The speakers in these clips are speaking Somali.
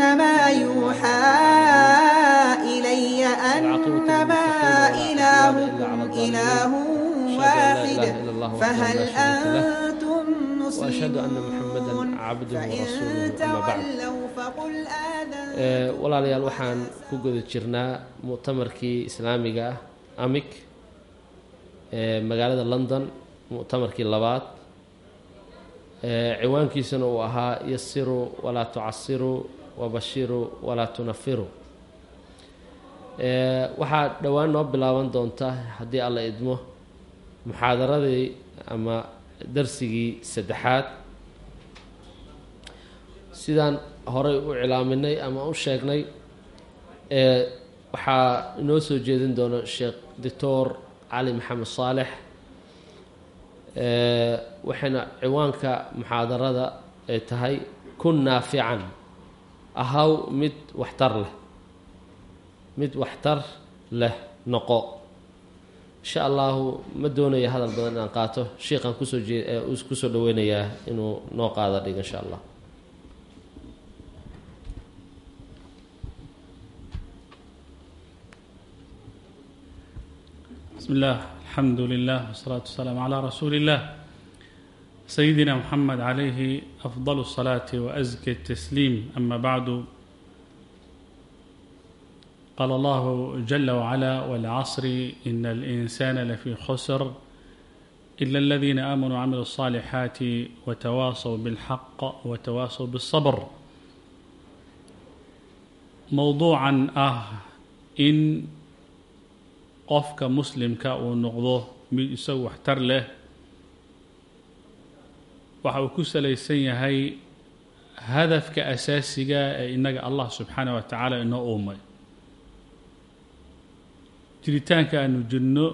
إنما يوحى إلي أنما إلهكم إله واحد فهل أنتم مسلمون وأشهد أن محمدا عبده ورسوله فإن أما بعد تولوا فقل آذنت Ee, walaalayaal waxaan ku guda jirnaa muctamarkii islaamiga ah amik ee magaalada london muctamarkii labaad ee ciwaankiisuna uu ahaa yasiruu walaa tucasiruu wabashiruu walaa tunafiru. Ee waxaa dhowaan noo bilaaban doonta haddii alla idmo muxaadaradii ama darsigii saddexaad. Sidaan horay u cilaaminay ama u sheegnay ee waxaa inoo soo jeedin doona sheekh doctor cali maxamed saalex waxayna ciwaanka muxaadarada ay tahay kun naafican ahaw mid waxtar leh. Mid waxtar leh noqo. Insha allahu ma doonayo hadal badan inaan qaato. Sheikhaan ku soo jee ku soo dhaweynayaa inuu noo qaada dhig insha allah bismi illah alxamdu lilah wsalaatu wasalaamu calaa rasuuli illah سيدنا محمد عليه أفضل الصلاة وأزكى التسليم أما بعد قال الله جل وعلا والعصر إن الإنسان لفي خسر إلا الذين آمنوا وعملوا الصالحات وتواصوا بالحق وتواصوا بالصبر موضوعا آه إن qofka muslimka uu noqdo mid isagu waxtar leh waxa uu ku salaysan yahay hadafka asaasiga ee innaga allah subxaanah wa tacaala inoo uumay. Jiritaanka aanu jirno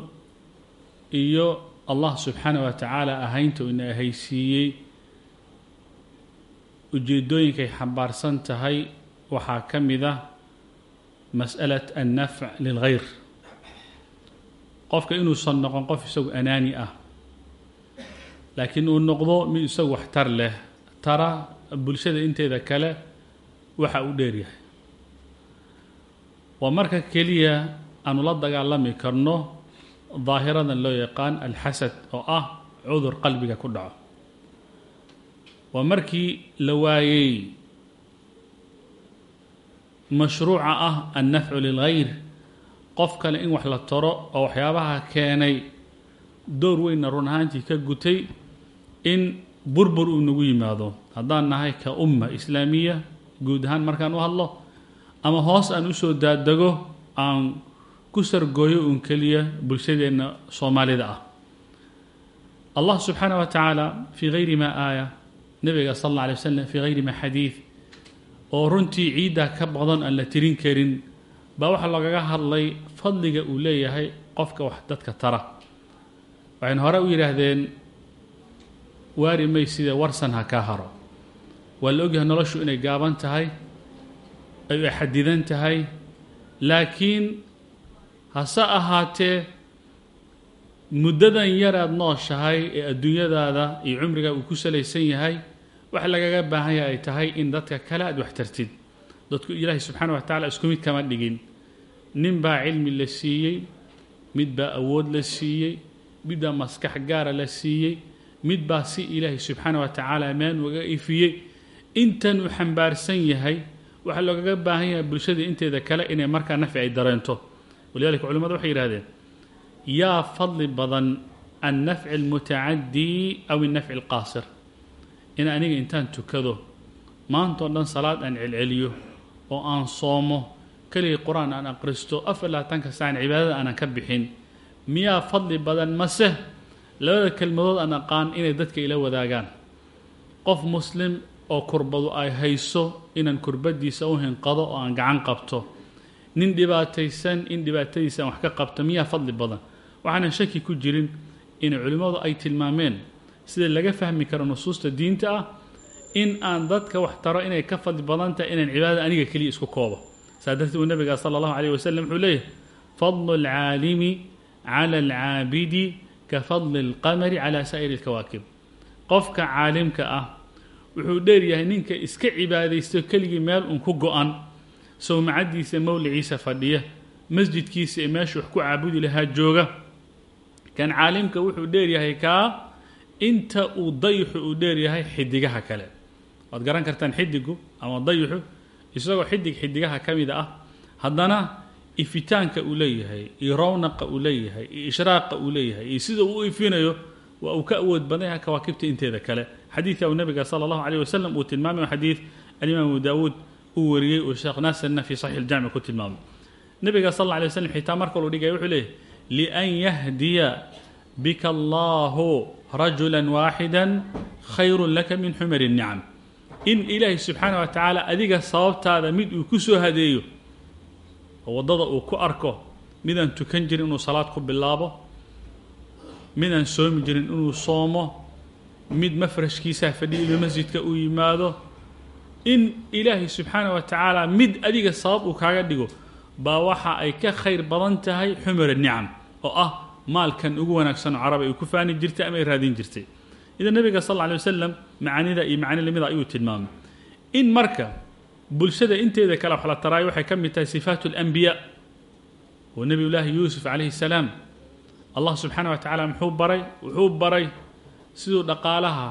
iyo allah subxaanah wa tacaala ahaynta uu ina ahaysiiyey ujeedooyinkay xambaarsan tahay waxaa ka mid ah mas'alat annafc lilghayr. Qofka inuusan noqon qof isagu anaani ah laakiin uu noqdo mid isagu waxtar leh. Tara bulshada inteeda kale waxa uu dheeryahay waa marka keliya aanu la dagaalami karno daahiradan loo yaqaan alxasad oo ah cudur qalbiga ku dhaco. Waa markii la waayey mashruuca ah annafcu lilghayr qof kale in wax la taro oo waxyaabaha keenay door weynna run ahaantii ka gutay in burbur uu nagu yimaado. Haddaan nahay ka umma islaamiya guud ahaan markaan u hadlo ama hoos aan u soo daadego aan ku sargooyo uun keliya bulshadeenna soomaalida ah. Allah subxaanah wa tacaala fii hayri ma aaya nabiga sal alla alay wasalam fii hayri ma xadiid oo runtii ciiddaa ka badan aan la tirin karin baa waxaa lagaga hadlay fadliga uu leeyahay qofka wax dadka tara. Waxaynu hore u yidhaahdeen waari may sida warsan ha kaa haro. Waa la ogyahay noloshu inay gaaban tahay ay xadidan tahay laakiin hase ahaatee muddadan yaraad nooshahay ee adduunyadaada iyo cumrigaa uu ku salaysan yahay waxa lagaga baahan yahay ay tahay in dadka kale aad wax tartid. Dadku ilaahay subxaana wa tacala isku mid kama dhigin. Nin baa cilmi la siiyey mid baa awood la siiyey mid baa maskax gaara la siiyey mid baa si ilaahay subxaana wa tacaala maan uga ifiyey. Intan xambaarsan yahay waxaa loogaga baahan yahay bulshada inteeda kale inay markaa nafci ay dareento. Walidalika culimadu waxay yidhahdeen yaa fadli badan annafci almutacadii aw annafci alqaasir. In aniga intaan tukado maantao dhan salaad aan celceliyo oo aan soomo keligii qur'aan aan aqristo afar labaatanka saacan cibaadada aanan ka bixin miyaa fadli badan mase labada kelmadood aan aqaan inay dadka ila wadaagaan. Qof muslim oo kurbadu ay hayso inaan kurbadiisa u hinqado oo aan gacan qabto. Nin dhibaataysan in dhibaatadiisa aan wax ka qabto miyaa fadli badan? Waxaanan shaki ku jirin inay culimmadu ay tilmaameen sida laga fahmi karo nusuusta diinta ah in aan dadka wax taro inay ka fadli badan tahay inaan cibaadada aniga keliya isku koobo. Saa darteed uu nabiga sala allahu calayh wasalam wuxuu leeyahay fadlu alcaalimi cala alcaabidi ka fadli alqamari cala saa'iri alkawaakib. Qofka caalimka ah wuxuu dheeryahay ninka iska cibaadaysto keligii meel un ku go-an sowmacadiisa mowliciisa fadhiya masjidkiisa ee meesha wax ku caabudi lahaa jooga. Kan caalimka wuxuu dheeryahay kaa inta uu dayixu uu dheeryahay xidigaha kale. Waad garan kartaan xidigu ama dayixu isagoo xidig xidigaha ka mida ah haddana ifitaanka uu leeyahay iyo rawnaqa uu leeyahay iyo ishraaqa uu leeyahay iyo sida uu u ifinayo waa uu ka awood badan yahay kawaakibta inteeda kale. Xadiidka uu nabiga sala allahu calayh wasalam uu tilmaamay xadiid alimaam abu daawuud uu wariyey uu sheekh naasirna fi saxiix iljamci ku tilmaamay. Nabiga sal alla alay waslam xitaa mar kaluu dhigaya wuxuu leeyahy lian yahdiya bika allahu rajula waaxida khayrun laka min xumari الnicam in ilaahay subxaana wa tacaala adiga sababtaada mid uu ku soo hadeeyo oo waddada uu ku arko midaan tukan jirin inuu salaad ku bilaabo midaan soomi jirin inuu soomo mid mafrashkiisaa fadhiya inuu masjidka uu yimaado in ilaahay subxaana wa tacaala mid adiga sabab uu kaaga dhigo baa waxa ay ka khayr badan tahay xumar nicam oo ah maalkan ugu wanaagsan oo carab ay ku faani jirtay ama ay raadin jirtay. Idan nabiga sal alla lay wasalam macaanida iyo macani lamida ayuu tilmaamay. In marka bulshada inteeda kale wax la taraayo waxay ka mid tahay sifaat اlanbiyaa oo nebiy llaahi yuusuf calayhi salaam allah subxaana wa tacaala muxuu baray wuxuu baray siduu dhaqaalaha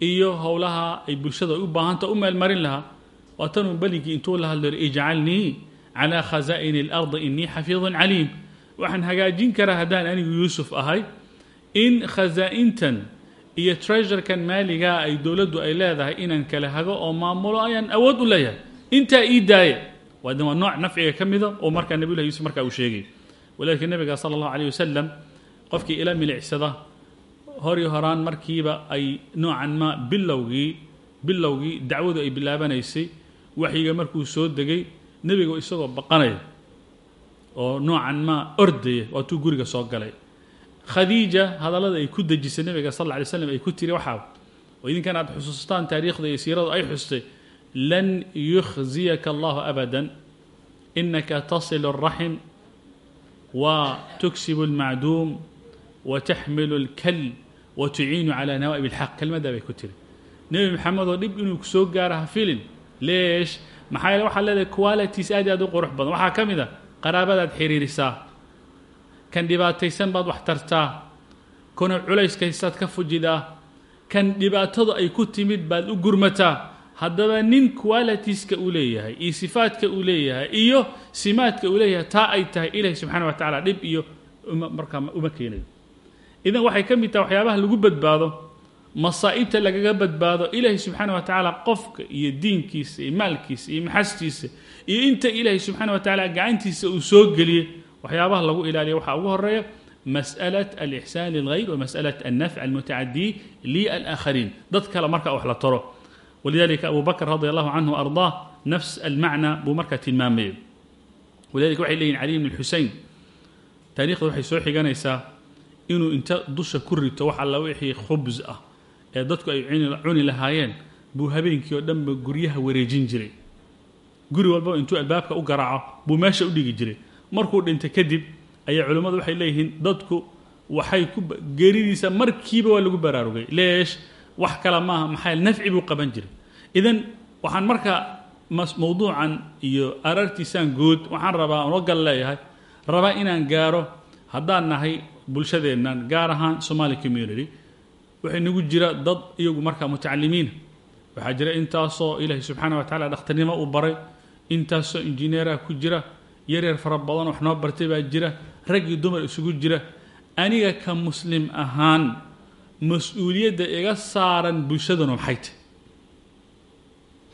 iyo howlaha ay bulshada u baahanta u meelmarin lahaa. Waatanuu beligii intuu la hadlo ijcalnii calaa khazaa'ini اlardi inii xafiidun caliim. Waxaan hagaajin karaa haddaan anigu yuusuf ahay in khazaa'intan iyo treasurekan maaligaa ay dowladdu ay leedahay inaan kala hago oo maamulo ayaan awood u leeyahay. Intaa ii daaya waadin waa nooc nafciga ka mida oo markaa nabiyullahi yuusuf markaa uu sheegay. Walidalika nabiga sala allahu calayh wasalam qofkii ila milicsada hori horaan markiiba ay noocan ma bilowgii bilowgii dacwadu ay bilaabanaysay waxyiga markuu soo degay nebiga isagoo baqanaya oo noocan ma ordaya waatuu guriga soo galay khadiija hadalada ay ku dejisay nabiga sal lla alay slam ay ku tiri waxaa oo idinkan aad xusuustaan taariikhda iyo siiradu ay xustay lan yukhziyaka allahu abadan inaka tasilu alraxim wa tuksibu almacduum wa taxmilu alkal wa tuciinu cala nawaa'ib alxaq kelmaddaa bay ku tiri. Nebi maxamed oo dhib inuu ku soo gaaro ha filin. Leesh maxaa yeele waxaa leedahay qualities aad iyo aad u qurux badan. Waxaa ka mid a qaraabadaad xiriirisaa kan dhibaataysan baad wax tartaa kuna culayskaysaad ka fujidaa kan dhibaatadu ay ku timid baad u gurmataa haddaba nin qualitiska uu leeyahay iyo sifaadka uu leeyahay iyo simaadka uu leeyahay taa ay tahay ilaahi subxana wa tacaala dhib iyo markaa uma keenayo. Idan waxay ka mid tahay waxyaabaha lagu badbaado masaa'ibta lagaga badbaado ilaahi subxaana wa tacaala qofka iyo diinkiisa iyo maalkiisa iyo maxastiisa iyo inta ilaahi subxaana wa tacaala gacantiisa uu soo geliyey waxyaabaha lagu ilaaliya waxaa ugu horeeya masأlaة alإxsaan lilغayr wa masأlaة الnafc almutacadii lialآkhariin dad kale marka wax la taro walidalika abu bakr radi allahu canhu arضaa nafs almacna buu markaa tilmaamaya walidalika waxay leyihin cali bn xusein taarikhda waxay soo xiganaysaa inuu inta dusha ku rito wax alla wixii khubs ah ee dadku ay cuni lahaayeen buu habeenkii oo dhanba guryaha wareejin jiray guri walbaba intuu albaabka u garaaco buu meesha u dhigi jiray markuu dhintay kadib ayaa culimmadu waxay leeyihiin dadku waxay ku geeridiisa markiiba waa lagu baraarugay. Leesh wax kale maaha maxaa nafci buu qaban jiray. Idan waxaan marka mawduucan iyo arartiisaan guud waxaan rabaa noo gal leeyahay rabaa inaan gaaro haddaan nahay bulshadeennan gaar ahaan somali community. Waxay nagu jira dad iyagu markaa mutacalimiina waxaa jira intaasoo ilaahay subxaana wa tacala dhakhtarnimo uu baray intaasoo injineeraha ku jira yaryar fara badan wax noo bartay baa jira rag iyo dumar isugu jira. Aniga ka muslim ahaan mas'uuliyadda iga saaran bulshaduna maxay tahy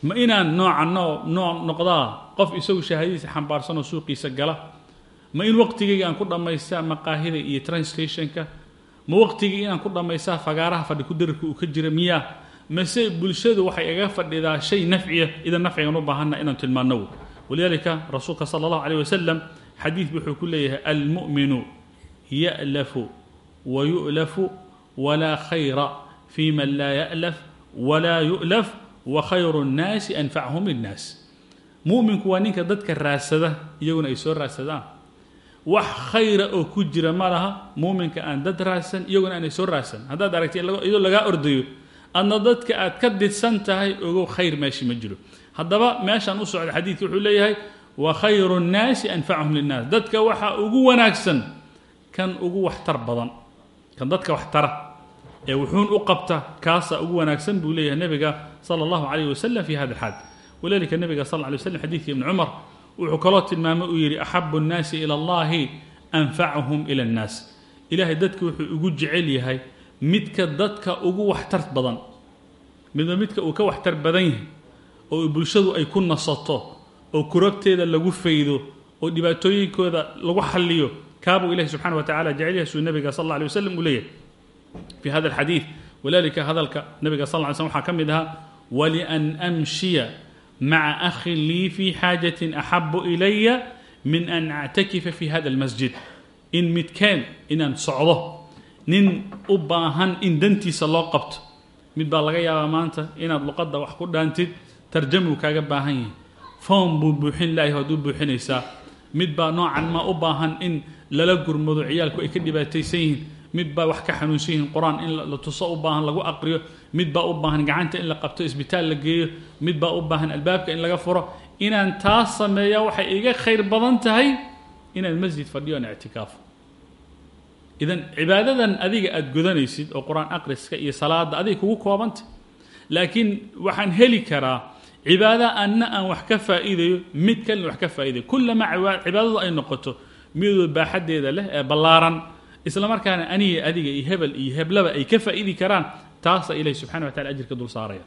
ma inaan nooca noo noo noqdaa qof isagu shahaadadiisa xambaarsanoo suuqiisa gala? Ma in waqtigayga aan ku dhammaystaa maqaahida iyo translationka? Ma waqtigii inaan ku dhammaystaa fagaaraha fadhi ku darirka uu ka jira miyaa mase bulshadu waxay iga fadhidaa shay nafciya idan nafcigan u baahanna inaan tilmaano wey walidaalika rasuulka sala allahu calayh wasalam xadiid wuxuu ku leeyahay almu'minu ya'lafu wa yu'lafu walaa khayra fi man laa ya'laf walaa yu'laf wa khayru nnaasi anfachum linnaas mu'minku waa ninka dadka raadsada iyaguna ay soo raadsadaan. Wax khayra oo ku jira ma laha muuminka aan dad raadsan iyaguna aanay soo raadsan. Haddaad aragti iyadoo lagaa ordayo adna dadka aad ka didsan tahay ogow khayr meeshii ma jiro haddaba meeshaan u socda xadiidka wuxuu leeyahay wa khayru nnaasi anfachum linnaas. Dadka waxaa ugu wanaagsan kan ugu waxtar badan kan dadka waxtara ee wuxuun u qabta kaasaa ugu wanaagsan buu leeyahay nebiga sala allahu calayh wasalam fi hada alxaal walidalika nebiga sal lay waslam xadiidka ibni cumar wuxuu kaloo tilmaamay uu yidhi axabu nnaasi ila allahi anfacuhum ila annaas ilaahay dadka wuxuu ugu jecel yahay midka dadka ugu waxtar badan midba midka uu ka waxtar badan yahay oo bulshadu ay ku nasato oo kurabteeda lagu faydo oo dhibaatooyinkooda lagu xalliyo kaabuu ilahi subxana wa tacala suu nebiga sal alla alay wasalam uu leeyahay. Fi hada alxadiid walidalika hadalka nebiga sal ly slm waxaa ka mid ahaa walian amshiya maca akhin lii fi xaajatin axabu ilaya min an actakifa fi hada almasjid in midkeen inaan socdo nin u baahan in dantiisa loo qabto. Mid baa laga yaabaa maanta inaad luqadda wax ku dhaantid tarjamuu kaaga baahan yahay foom buu buuxin lahay waad u buuxinaysaa mid baa noocan ma u baahan in lala gurmado ciyaalku ay ka dhibaataysan yihiin. Mid baa wax ka xanuunsan yihiin qur'aan in la tuso u baahan lagu aqriyo. Mid baa u baahan gacanta in la qabto isbitaal la geeyo. Mid baa u baahan albaabka in laga furo. Inaan taas sameeya waxay iga khayr badan tahay inaan masjid fadhiyo ictikaafo idan cibaadadan adiga aada gudanaysid oo qur'aan aqriska iyo salaada adiga kugu koobanta laakiin waxaan heli karaa cibaado anna aan wax ka faa'iidayo mid kalena wax ka faa'idayo kullamaa cibaadadu ay noqoto midooda baaxaddeeda leh ee ballaaran. Isla markaana aniga adiga iyo hebel iyo heblaba ay ka faa'idi karaan taasa ilahi subxana wa tacala ajirka dul saaraya.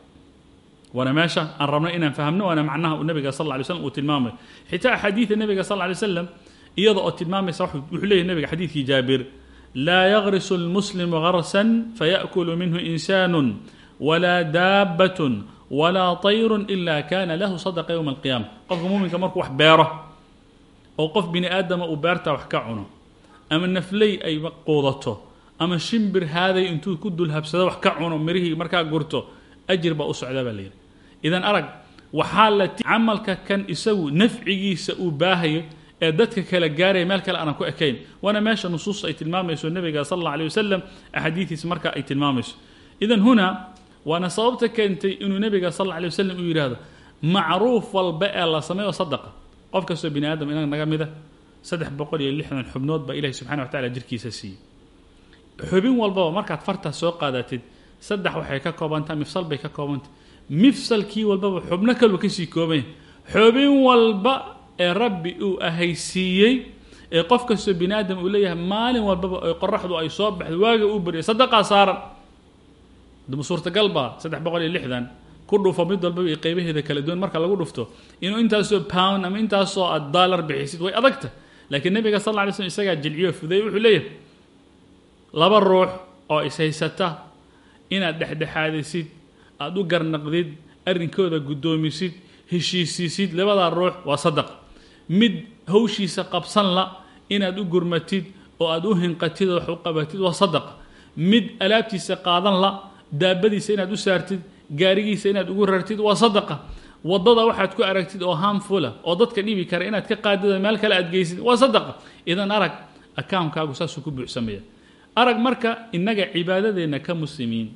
Waana meesha aan rabno inaan fahamno waana macnaha uu nabiga sal lla lay slam uu tilmaamayo xitaa axaadiida nabiga sal lay slam iyada oo tilmaamaysa wuxuu leeyahy nabiga xadiidkii jaabir laa yagrisu lmuslimu garsan faya'kulu minhu insaanu walaa daabbatun walaa tayrun ila kana lahu sadaqa yowma alqiyaama qofka muuminka markuu wax beero oo qof bini aadama uu beertaa wax ka cuno ama nafley ay quudato ama shimbir haaday intuu ku dulhabsado wax ka cuno mirihii markaa gurto ajir baa u socdaa baa layidhi idan arag waxaa la camalka kan isagu nafcigiisa uu baahayo ee dadka kala gaaraya meel kale aanan ku ekayn waana meesha nusuus ay tilmaamayso nebiga sal alla alay wasalam axaadiidiis marka ay tilmaamayso. Idan huna waana sababta keentay inuu nebiga sal alla alay wasalam uu yidhaahdo macruuf walba ee la sameeyo sadaqa. Qof kastoo bini aadam inaga naga mida saddex boqol iyo lixdan xubnood baa ilahi subxana wa tacala jirkiisa siiyey. Xubin walbaba markaad fartaa soo qaadatid saddex waxay ka koobantaha mifsal bay ka koobantah mifsalkii walbaba xubno kaluu ka sii koobanya. Xubin walba ee rabbi uu ahaysiiyey ee qof kastoo bini aadam uu leeyahay maalin walbaba oy qoraxdu ay soo baxdo waaga uu barya sadaqaa saaran dama suurtagal baa saddex boqol lixdan ku dhufo mid walbaba iyo qaybaheeda kala duwan marka lagu dhufto inuu intaasoo pound ama intaasoo aad dollar bixisid way adagta. Laakiin nabiga sal lla alay slm isagaa jilciyo fudeey wuxuu leeyahay laba ruux oo ishaysata inaad dhexdhexaadisid aada u garnaqdid arrinkooda guddoomisid heshiisiisid labadaa ruux waa sadaq mid hawshiisa qabsan la inaad u gurmatid oo aad u hinqatid oo wax waa sadaq mid alaabtiisa qaadan la daabadiisa inaad u saartid gaarigiisa inaad ugu rartid waa sadaqa. Wadada waxaad ku aragtid oo harmfula oo dadka dhibi kara inaad ka qaadid meel kale aad geysid waa sadaqa. Idan arag akaankaagu saasuu ku buuxsamaya. Arag marka innaga cibaadadeenna ka muslimiin.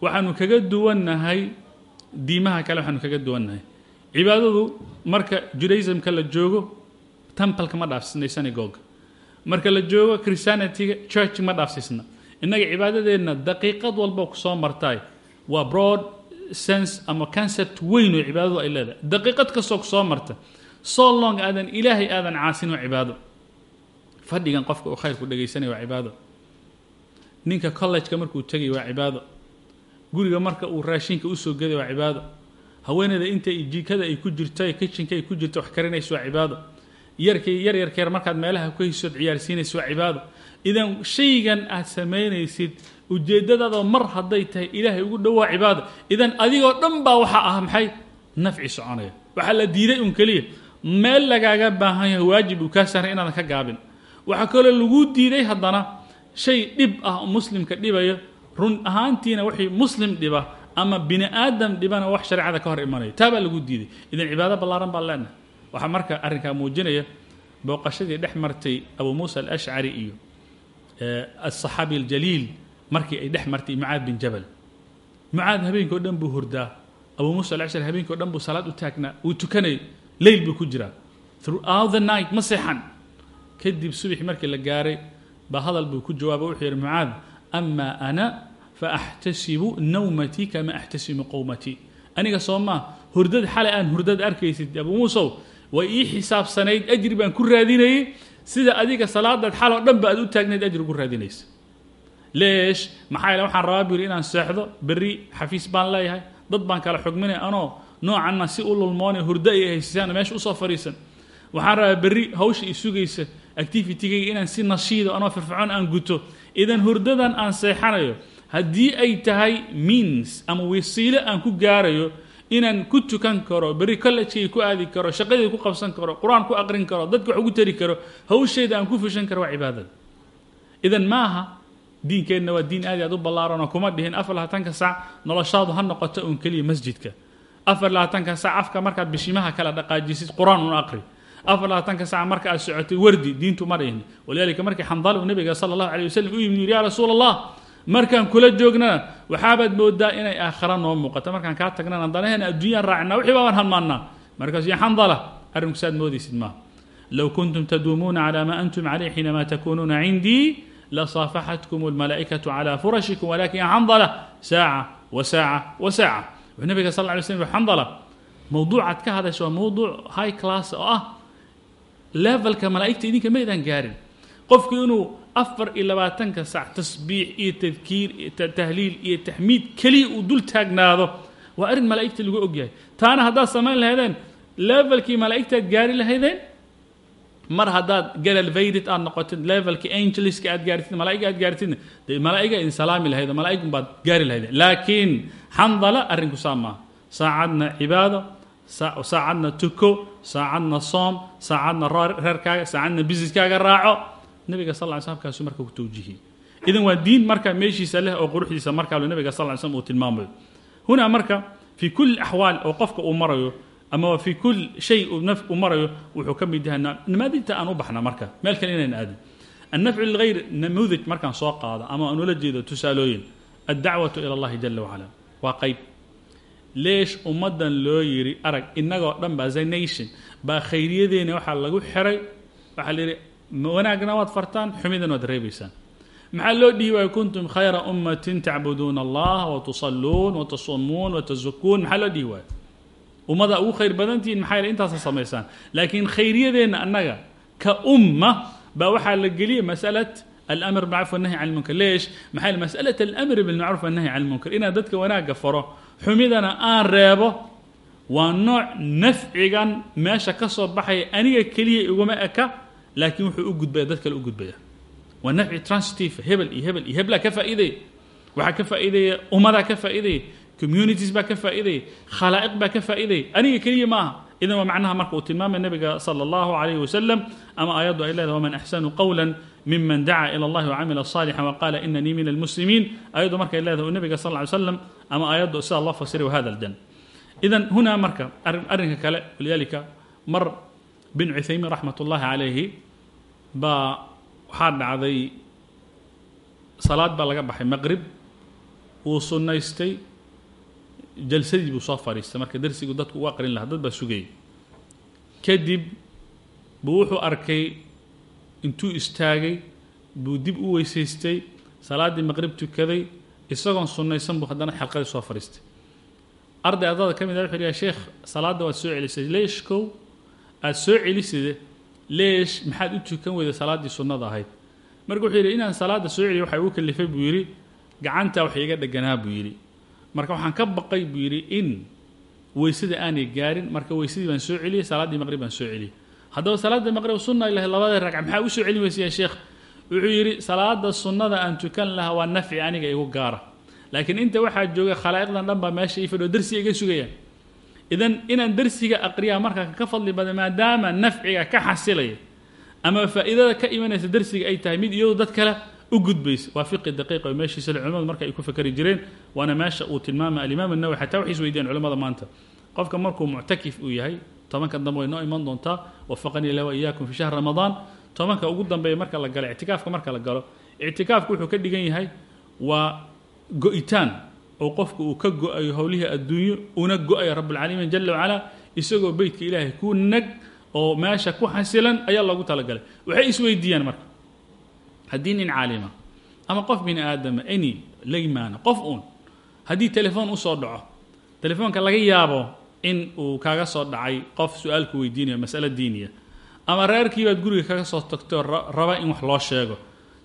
Waxaanu kaga duwannahay diimaha kale waxaanu kaga duwannahay. Cibaadadu marka judaismka la joogo templeka ma dhaafsisnay synagoga marka la joogo christianityga church ma dhaafsisna innaga cibaadadeenna daqiiqad walba ku soo martaay. Waa broad sense ama concept weyn oo cibaadadu ay leedahay. Daqiiqad kastoo ku soo marta so long aadan ilaahay aadan caasin waa cibaado. Fadhigan qofka uu khayrku dhegaysanaya waa cibaado. Ninka college-ka markuu tegay waa cibaado. Guriga marka uu raashinka u soo geday waa cibaado. Haweeneyda inta jikada ay ku jirto kitchenka ay ku jirto wax karinaysa waa cibaado. Yarkii yaryarkeer markaad meelaha ku haysood ciyaarsiinaysa waa cibaado idan shaygan aad samaynaysid ujeeddadaada mar hadday tahay ilaahay ugu dhowaa cibaada idan adigoo dhan baa waxaa ah maxay? Nafci soconaya. Waxaa la diiday un keliya. Meel lagaaga baahan yahay waajib uu kaa saaray inaadan ka gaabin. Waxaa kaloo lagu diiday haddana shay dhib ah muslimka dhibaya run ahaantiina wixii muslim dhiba ama bini aadam dhibana wax shareecada ka hor imanaya. Taa baa lagu diiday. Idan cibaado ballaaran baan leenahay. Waxaa marka arrinkaa muujinaya booqashadii dhex martay abu muusa alashcari iyo aلصaxaabi اljaliil markii ay dhex martay mucaad bin jabal mucaad habeenkii o dhan buu hurdaa abu muusa alashcari habeenkii o dhan buu salaad u taagnaa uu tukanay leyl buu ku jiraa throughout the night ma seexan kadib subaxi markii la gaaray baa hadal buu ku jawaaba wuxuu yidhi mucaad ama ana faaxtasibu nawmatii kama axtasibu qowmatii aniga soo maa hurdad xalay aan hurdad arkaysid abu muusow way ii xisaabsanayd ajri baan ku raadinayay sida adiga salaadaad xaloo dhan ba aad u taagnayd ajri ugu raadinaysa. Leesh maxaa yeele waxaan rabaa yidhi inaan seexdo berri xafiis baan leeyahay dad baan kala xugminay anoo noocanna si u lulmoonay hurdo ay haysisaan meesha u soo fadhiisan. Waxaan rabaa berri hawsha i sugaysa activitigayga inaan si nashiido anoo firfircoon aan guto. Idan hurdadan aan seexanayo haddii ay tahay means ama wasiilo aan ku gaarayo inaan ku tukan karo berri collejkay ku aadi karo shaqadii ku qabsan karo qur'aan ku aqrin karo dadka wax ugu tari karo hawshayda aan ku fushan karo waa cibaadada idan ma aha diinkeenna waa diin aad i aad u ballaaranoo kuma dhihin afar labaatanka sac noloshaadu ha noqoto uun keliya masjidka. Afar labaatanka sac afka markaad bishimaha kala dhaqaajisid qur'aan un aqri. Afar labaatanka sac marka aad socotay wardi diintu ma dhihin. Walidaalika markii xandal uu nabiga sala allahu alay wasalam u yimid yidhi yaa rasuula allah markaan kula joognana waxaabaad moodaa inay aakhara noo muuqato. Markaan kaa tagnana danaheena adduunyaan raacnaa wixii baabaan halmaannaa markaas ya xandala arrinku saad moodaysid maaha low kuntum taduumuuna calaa maa antum calayh xiinamaa takuunuuna cindii lasaafaxatkum almalaa'ikatu calaa furashikum walakin ya xandala saaca wa saaca wa saaca. Wuxuu nabiga sal lla lay slam xandala mawduucaad ka hadasha waa mawduuc high class oo ah. Levelka malaa'igta idinka maydaan gaarin. Qofku inuu afar iyo labaatanka sac tasbiix iyo tadkiir iyo tahliil iyo taxmiid keliya uu dul taagnaado waa arrin malaa'igta lagu ogyahay taana haddaad samayn lahaydeen levelkii malaa'igtaad gaari lahaydeen mar haddaad galalvaydid aad noqotid levelkii angeliska aad gaartid malaa'iga aad gaartidna dee malaa'iga idin salaami lahayd oo malaa'igun baad gaari lahaydeen laakiin xandala arrinku saa maaha. Saacadna cibaado saacadna tuko saacadna soom saacadna reerkaaga saacadna businesskaaga raaco nabiga sal ly slm kaasu marka ku tawjiihiyey idan waa diin marka meeshiisa leh oo quruxdiisa markaalu nabiga sal slm uu tilmaamayo hunaa marka fii kulli axwaal oo qofka uu marayo ama fii kul shay uu marayo wuxuu ka mid yahay namaadinta aan u baxna marka. Meel kale inayn aadin. Annafcu lilghayr namuudaj markaan soo qaado ama aan ula jeedo tusaalooyin. Addacwatu ila allahi jala wacala waa qayb. Leesh ummaddan loo yidhi arag innagoo dhan ba as a nation baa khayriyadeena waxaa lagu xiray. Waxaa la yidhi wanaagna waad fartaan xumidana waad reebaysaan maxaa loo dhihi waaya kuntum khayra ummatin tacbuduuna allah watusalluun watasumuun watazukuun maxaa loo dhihi waaya ummada ugu khayr badantihiin maxaa yeele intaasa samaysaan. Laakiin khayriyadeenna annaga ka umma baa waxaa la geliyay masalat alamr bilmacruf wannahy can lmunkar leesh maxaa yeele masalat alamri bilmacruf wannahy can lmunkar inaad dadka wanaagga faro xumidana aan reebo waa nooc nafcigan meesha ka soo baxaya aniga keliya iguma eka laakiin wuxuu u gudbaya dad kale u gudbaya. Waa nafci transitive hebel iyo hebel iyo heblaa ka faa'iidaya waxaa ka faa'iidaya ummadaa ka faa'iidaya communities baa ka faa'iidaya khalaa'iq baa ka faa'iidaya aniga keliya ma idan waa macnaha marka uu tilmaamay nabiga sala allahu calayhi wasalam ama aayaddu ay leedahay waman axsanu qawla miman dacaa ila allahi wacamila صaalixan waqaala inanii min almuslimiin ayaddu markay leedahay uu nabiga sal ly slam ama aayaddu sida loo fasiray wahada aljan idan hunaa marka arrinka kale walidaalika mar bin cuthaymiin raxmat ullahi calayhi baa waxaa dhacday salaad baa laga baxay maqrib. Wuu sunnaystay jalsadii buu soo fadhiistay marka darsigu dadku u aqrin lahaa dad baa sugayay kadib buu wuxuu arkay intuu istaagay buu dib u weysaystay salaaddii maqrib tukaday isagoon sunnaysan buu haddana xalqadii soo fadhiistay arday ardada ka mid ah wuxuu yidhi sheekh salaadda waad soo celisay leesh kow aada soo celiside leesh maxaad u tukan weyda salaaddii sunnada ahayd. Marka wuxuu yidhi inaan salaadda soo celiyo waxa igu kalifay buu yidhi. Gacantaa wax iga dheganaa buu yidhi. Marka waxaan ka baqay buu yidhi in weysada aanay gaarin marka weysadii baan soo celiyey salaaddii maqrib baan soo celiyey haddaba salaaddii maqrib sunna ilahay labada ragca maxaa u soo celin weysa ya sheekh wuxuu yidhi salaada sunnada aan tukan lahaa waa nafci aniga igu gaara. Laakiin inta waxaa jooga khalaa'iqdan dhan baa meesha ii fadhiyo darsiga iga sugayaan idan inaan darsiga aqriyaa marka ka fadli badan maadaama nafciga ka xasilaya ama faa'iidada ka imanaysa darsiga ay tahay mid iyadu dad kale u gudbaysa. Waa fiqi daqiiqa oo meeshiisa le culimadu marka ay ku fakari jireen waana meesha uu tilmaamay alimaam الnawawi xataa waxay is weydiiyaan culimada maanta. Qofka markuu muctakif uu yahay tobanka dambe way noo iman doontaa wafaqanii lah waiyaakum fi shahri ramadaan tobanka ugu dambeeya marka la galo ictikaafka marka la galo ictikaafku wuxuu ka dhigan yahay waa go-itaan oo qofku uu ka go'ayo howlihii adduunyo una go'ayo rabbulcaalamiin jala wacala isagoo beytka ilaahay ku nag oo meesha ku xasilan ayaa loogu talagalay. Waxay isweydiiyaan marka haddii nin caalima ama qof bini aadama any laymaana qof uun haddii telefoon u soo dhaco telefoonka laga yaabo in uu kaaga soo dhacay qof su'aalku weydiinayo masale diiniya ama reerkiibaad guriga kaga soo tagtay oo raba in wax loo sheego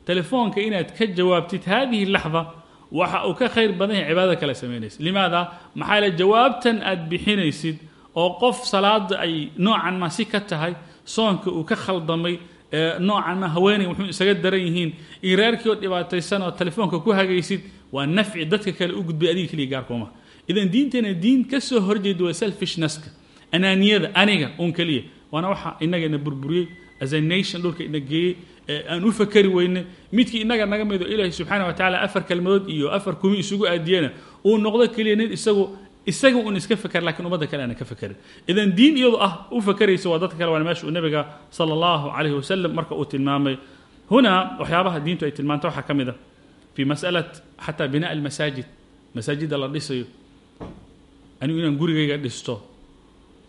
telefoonka inaad ka jawaabtid haadihi laxda waxa uu ka khayr badan yahay cibaadada kale samaynaysa limaada maxaa yeele jawaabtan aad bixinaysid oo qof salaada ay noocan ma si ka tahay soonka uu ka khaldamay noocan ma haweeney wuxuu isaga daran yihiin iyo reerkii oo dhibaataysan oo telefoonka ku hagaysid waa nafci dadka kale u gudbay adiga keliya gaarkooma idan diinteena diin ka soo horjeeda waa selfishnesska anaaniyada aniga un keliya. Waana waxa inaga ina burburiyey as a nation dhulka ina geeyey aan u fakari weyne midkii inaga naga mido ilaahi subxaana wa tacala afar kelmadood iyo afar kumi isugu aadiyena uu noqdo keliya nin isagu isaga un iska fakar lakiin ummadda kale aana ka fakerin idan diin iyadu ah u fakeraysa waa dadka kale waana meesha uu nabiga sala allahu calayhi wasalam marka uu tilmaamay. Huna waxyaabaha diintu ay tilmaanta waxaa ka mid a fii masalat xataa binaa almasaajid masaajidda la dhisayo. Anigu inaan gurigayga dhisto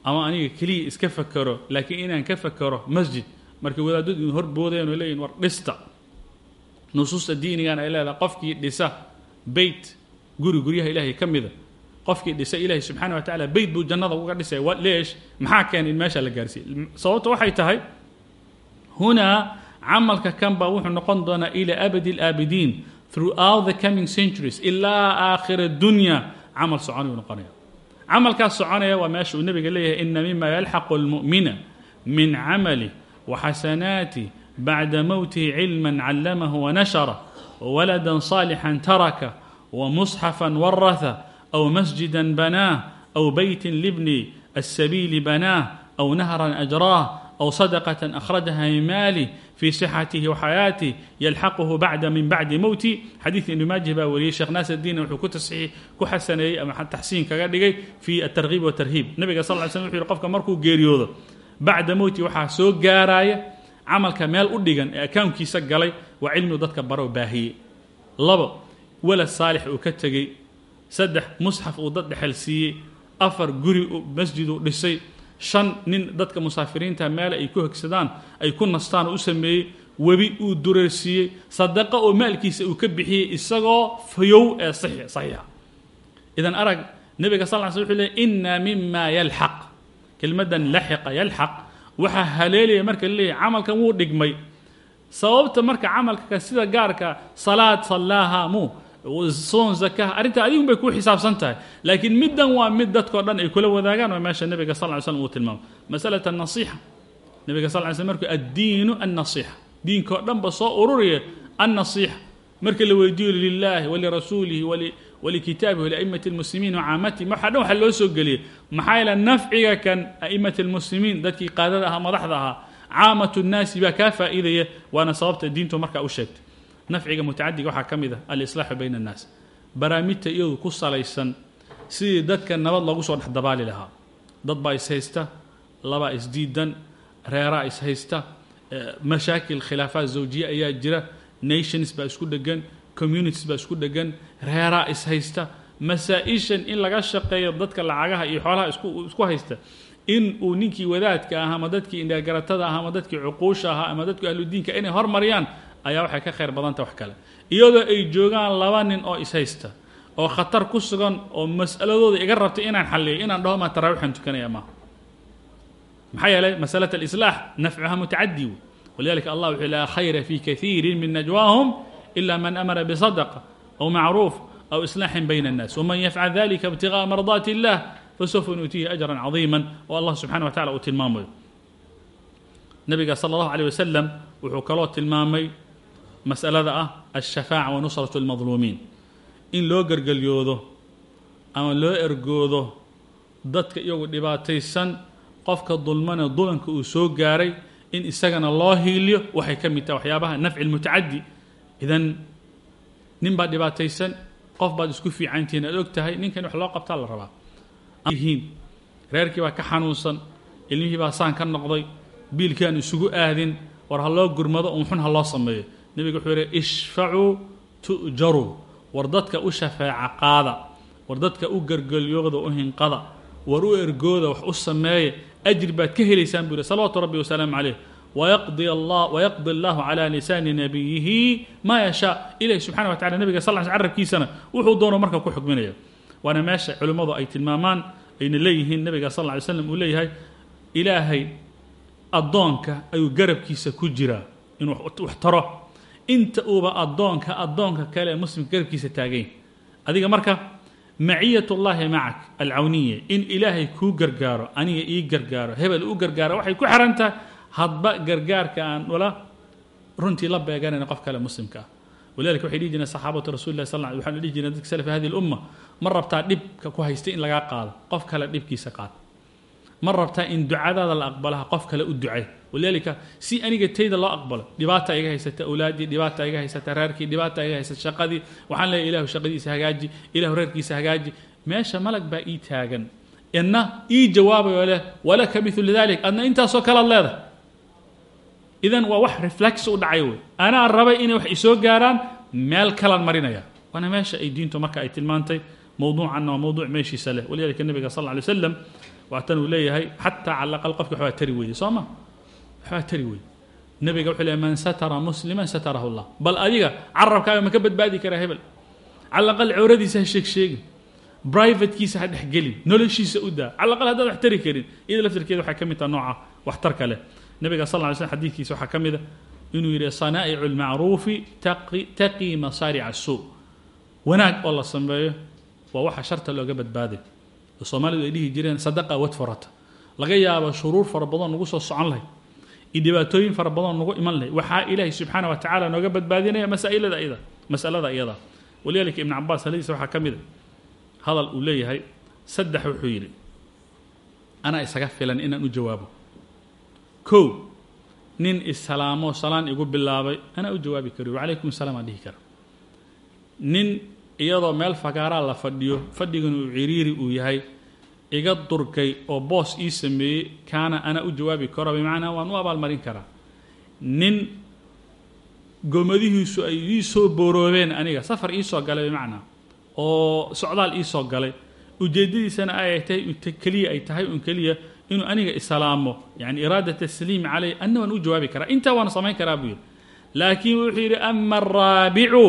ama aniga keliya iska fakero laakiin inaan ka fakero masjid markay wadaadadu idin horboodayaan oo leeyihiin war dhista. Nusuusta diinigan ay leedahay qofkii dhisa beyt guri guryaha ilaahay ka mida. Qofkii dhisa ilaahay subxaana wa tacala beyt buu jannada uga dhisaya wa leesh maxaa keenay in meesha la gaarsiiyey? Sababta waxay tahay hunaa camalka kan baa wuxuu noqon doonaa ila abadi alaabidiin throughout the coming centuries ilaa aakhira dunya. Camal soconayuu noqonaya camalkaas soconaya waa meesha uu nebiga leeyahay ina mima yalxaqu almu'mina min camali وxasanaati bacda mowtihi cilma callamahu wanashara wwalada صaalixا taraka وmusxafa waraha أو مسجدا بناه أو بيت لابن السبيل بناه أو نهرا أجراه أو صدقة أخرجها من ماله في صحته وحياته يلحقه بعد من بعد موتي حديث ابن ماجه baa wariyey sheekh naasir الdiin wuxuu ku tasxiix ku xasaneeyey ama taxsiin kaga dhigay في الترغيب والترهيب nabiga sal ly slm wuxuu yihi qofka markuu geeriyoodo bacda mowti waxaa soo gaaraya camalka meel u dhigan ee akawnkiisa galay waa cilmigu dadka baro baahiyey labo walad saalix uu ka tegey. Saddex musxaf uu dad dhexel siiyey. Afar guri masjid uu dhisay. Shan nin dadka musaafiriinta meel ay ku hegsadaan ay ku nastaan u sameeyey webi uu dureersiiyey. Sadaqo oo maalkiisa uu ka bixiyey isagoo fayow ee saxiixa. Idan arag nebiga sal ly sl wuxuu leey inna mima yalxaq kelmaddan laxiqa yalxaq waxaa haleelaya marka laleeyahy camalkan wuu dhigmay. Sababta marka camalka sida gaarka salaad sallaaha mu soon zakaha arrinta adigun bay ku xisaabsan tahay. Laakiin middan waa mid dadkao dhan ay kula wadaagaan waa meesha nebiga sal ly slm uu tilmaamo masalat annasiixa nebiga sal ly slm markuu addiinu annasiixa. Diinkao dhan ba soo ururiya annasiixa. Marka la weydiiyo lilaahi walirasuulihi walikitaabihi waliaimati almuslimiin wacaamatihim waxaa dhan waxaa loo soo geliyay maxaa yeele nafciga kan a'immati almuslimiin dadkii qaadada ahaa madaxda ahaa caamatu nnaasi baa kaa faa'iidaya waana sababta diintu markaa u sheegtay. Nafciga mutacadiga waxaa ka mid ah alislaaxu bayna annaas baraamidta iyadu ku salaysan sidii dadka nabad loogu soo dhex dabaali lahaa. Dad baa ishaysta labaa isdiidan reeraa ishaysta mashaakil khilaafaad zawjiye ayaa jira nations baa isku dhegan communities baa isku dhegan reeraa ishaysta masaa-ishan in laga shaqeeyo dadka lacagaha iyo xoolaha isku haysta. In uu ninkii wadaadka ah ama dadkii indhagaratada ah ama dadkii cuquusha ahaa ama dadkii ahludiinka inay hormariyaan ayaa waxay ka khayr badanta wax kale. Iyadoo ay joogaan laba nin oo ishaysta oo khatar ku sugan oo mas'aladooda iga rabtay inaan xalliyo inaan dhaho maa taraawixan tukanaya maaha maxaa yeelay masalat alislaax nafcuha mutacadi wey. Walidalika allah wuxuu laa khayra fi kaiiri min najwaahum ila man amara bisadaqa aw macruuf aw islaaxin bayna annaas waman yafcal dalika ibtigaءa mardaati illah fasawfa nuutiihi ajran cadiima oo allah subxana wa tacala uu tilmaamayo nabiga sala allahu alيh wasalam wuxuu kaloo tilmaamay masalada ah alshafaaca wa nusratu اlmadluumiin in loo gergelyoodo ama loo ergoodo dadka iyagu dhibaataysan qofka dulmana dulanka uu soo gaaray in isagana loo hiiliyo waxay ka mid tahay waxyaabaha nafci lmutacadi idan nin baad dhibaataysan qof baad isku fiicantihiin aad og tahay ninkan wax loo qabtaa la rabaa. Reerkii baa ka xanuunsan ilmihii baa saan ka noqday biilkii aan isugu aadin war ha loo gurmado un xun ha loo sameeyo. Nebiga wuxuu yihi ishfacuu tu'jaruu war dadka u shafeeca qaada war dadka u gergelyooda u hinqada war u ergooda wax u sameeya ajri baad ka helaysaan buu yihi salawaatu rabbi wasalaamu calayh wayaqdi allah wayaqdi allahu calaa lisaani nabiyihi maa yashaa ilahi subxana wa tacala nabiga sal sl carabkiisana wuxuu doono marka ku xukminaya waana meesha culimmadu ay tilmaamaan ayna leeyihiin nabiga sal ly slam uu leeyahay ilaahay addoonka ayuu garabkiisa ku jiraa inuu wax taro inta uuba addoonka addoonka kale ee muslimka garabkiisa taagayn adiga marka maciyat ullaahi macak alcawniya in ilaahay kuu gargaaro aniga ii gargaaro hebel u gargaaro waxay ku xiran hadba gargaarka aan ula runtii la beeganayna qof kale muslimka ah. Walidalika waxay dhihi jireen saxaabatu rasuli lah sal waxaan dhihi jireen dadka salaf hadi lumma ma rabtaa dhibka ku haystay in lagaa qaado? Qof kale dhibkiisa qaad. Ma rabtaa in ducadaada la aqbalaha qof kale u ducay? Walidaalika si aniga tayda loo aqbalo dhibaata iga haysata awlaaddii dhibaata iga haysata reerkii dhibaata iga haysata shaqadii waxaan leeyahy ilahu shaqadiisa hagaaji ilahu reerkiisa hagaaji. Meesha malag baa ii taagan. Ina ii jawaabayo leh walaka milu dalik adna intaasoo kalead leedahay idan waa wax reflex u dhacay wey. Anaa rabay inay wax isoo gaaraan meel kalaan marinaya. Waana meesha ay diintu marka ay tilmaantay mowduucanna waa mowduuc meeshiisa leh. Walidalika nabiga sal alay slam waatan uu leeyahay xataa cala aqal waxbaa tari weeye. Soo ma? Waxbaa tari weeye. Nabiga wuxuu leeyahy man satara musliman satarahu llah bal adiga carabkaaga ma badbaadi karaa hebel. Cala aqal cawradiisa ha sheeg sheegin. Brivatekiisa ha dhexgelin noloshiisa u daa. Cala haddaad wax tari karin iyada laftirkeeda waxay ka mid taha nooca waxtarka leh nabiga sal ly slm xadiidkiisa waxaa ka mid a inuu yidhi sanaa'icu lmacruufi taqii masaarica suu wanaag oo la sameeyo waa waxa sharta looga badbaaday oo soomaalidu ay dhihi jireen sadaqa wadfarata laga yaabo shuruur fara badan nagu soo socon lahay. Iyo dhibaatooyin fara badan nagu iman lahay. Waxaa ilaahay subxaana wa tacaala nooga badbaadinaya masaa'ilada iyada masalada iyada. Walidalika ibn cabaas haladiisa waxaa ka mid a hadal uu leeyahay saddex wuxuu yidhi anaa isaga filan inaan u jawaabo kow nin islaamo salaan igu bilaabay anaa u jawaabi kari wacalaykum salaam aan dhihi kara nin iyadoo meel fagaaraa la fadhiyo fadhigan uu ciriiri uu yahay iga durkay oo boos ii sameeyey kaana anaa u jawaabi karo bimacnaa waan u abaalmarin karaa. Nin gomadihiisu ay ii soo booroobeen aniga safar ii soo galay bimacnaa oo socdaal ii soo galay ujeeddadiisana ay tahay keliya ay tahay un keliya inuu aniga islaamo yani iraada tasliim caleyh anna waan u jawaabi karaa. Intaa waan samayn karaa buu yidhi. Laakiin wuxuu yidhi ama araabicu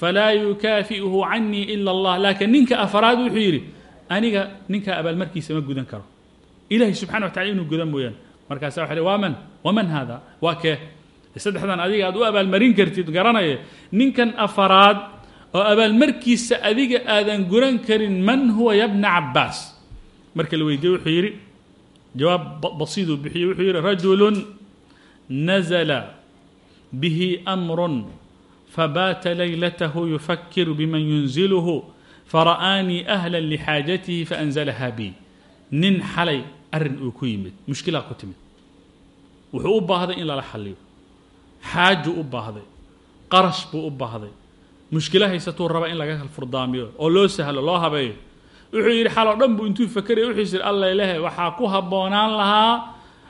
falaa yukaafi'uhu canii ila allah. Laakiin ninka afaraad wuxuu yidhi aniga ninkaa abaalmarkiisa ma gudan karo. Ilahay subxana wa tacala inuu guda mooyaane. Markaasa waxa waa man waman hada waa kee? Saddexdan adiga aad u abaalmarin kartid garanaya ninkan afaraad oo abaalmarkiisa adiga aadan guran karin man huwa yabna cabaas marka la weydiiye wuxuu yidhi jawaab basiiduu bixiyey wuxuu yidhi rajulun nazla bihi amrun fabaata laylatahu yufakiru biman yunzilhu fara'aanii ahla lixaajatihi faanzalaha bi. Nin xalay arrin uu ku yimid mushkilaa ku timid. Wuxuu u baahday in lala xaliyo xaaju u baahday. Qarash buu u baahday. Mushkilo haysatuu raba in laga furdaamiyo oo loo sahlo loo habeeyo wuxuu yidhi xaloo dhan buu intuu fakeraya wuxuu yidhi alla ilahe waxaa ku habboonaan lahaa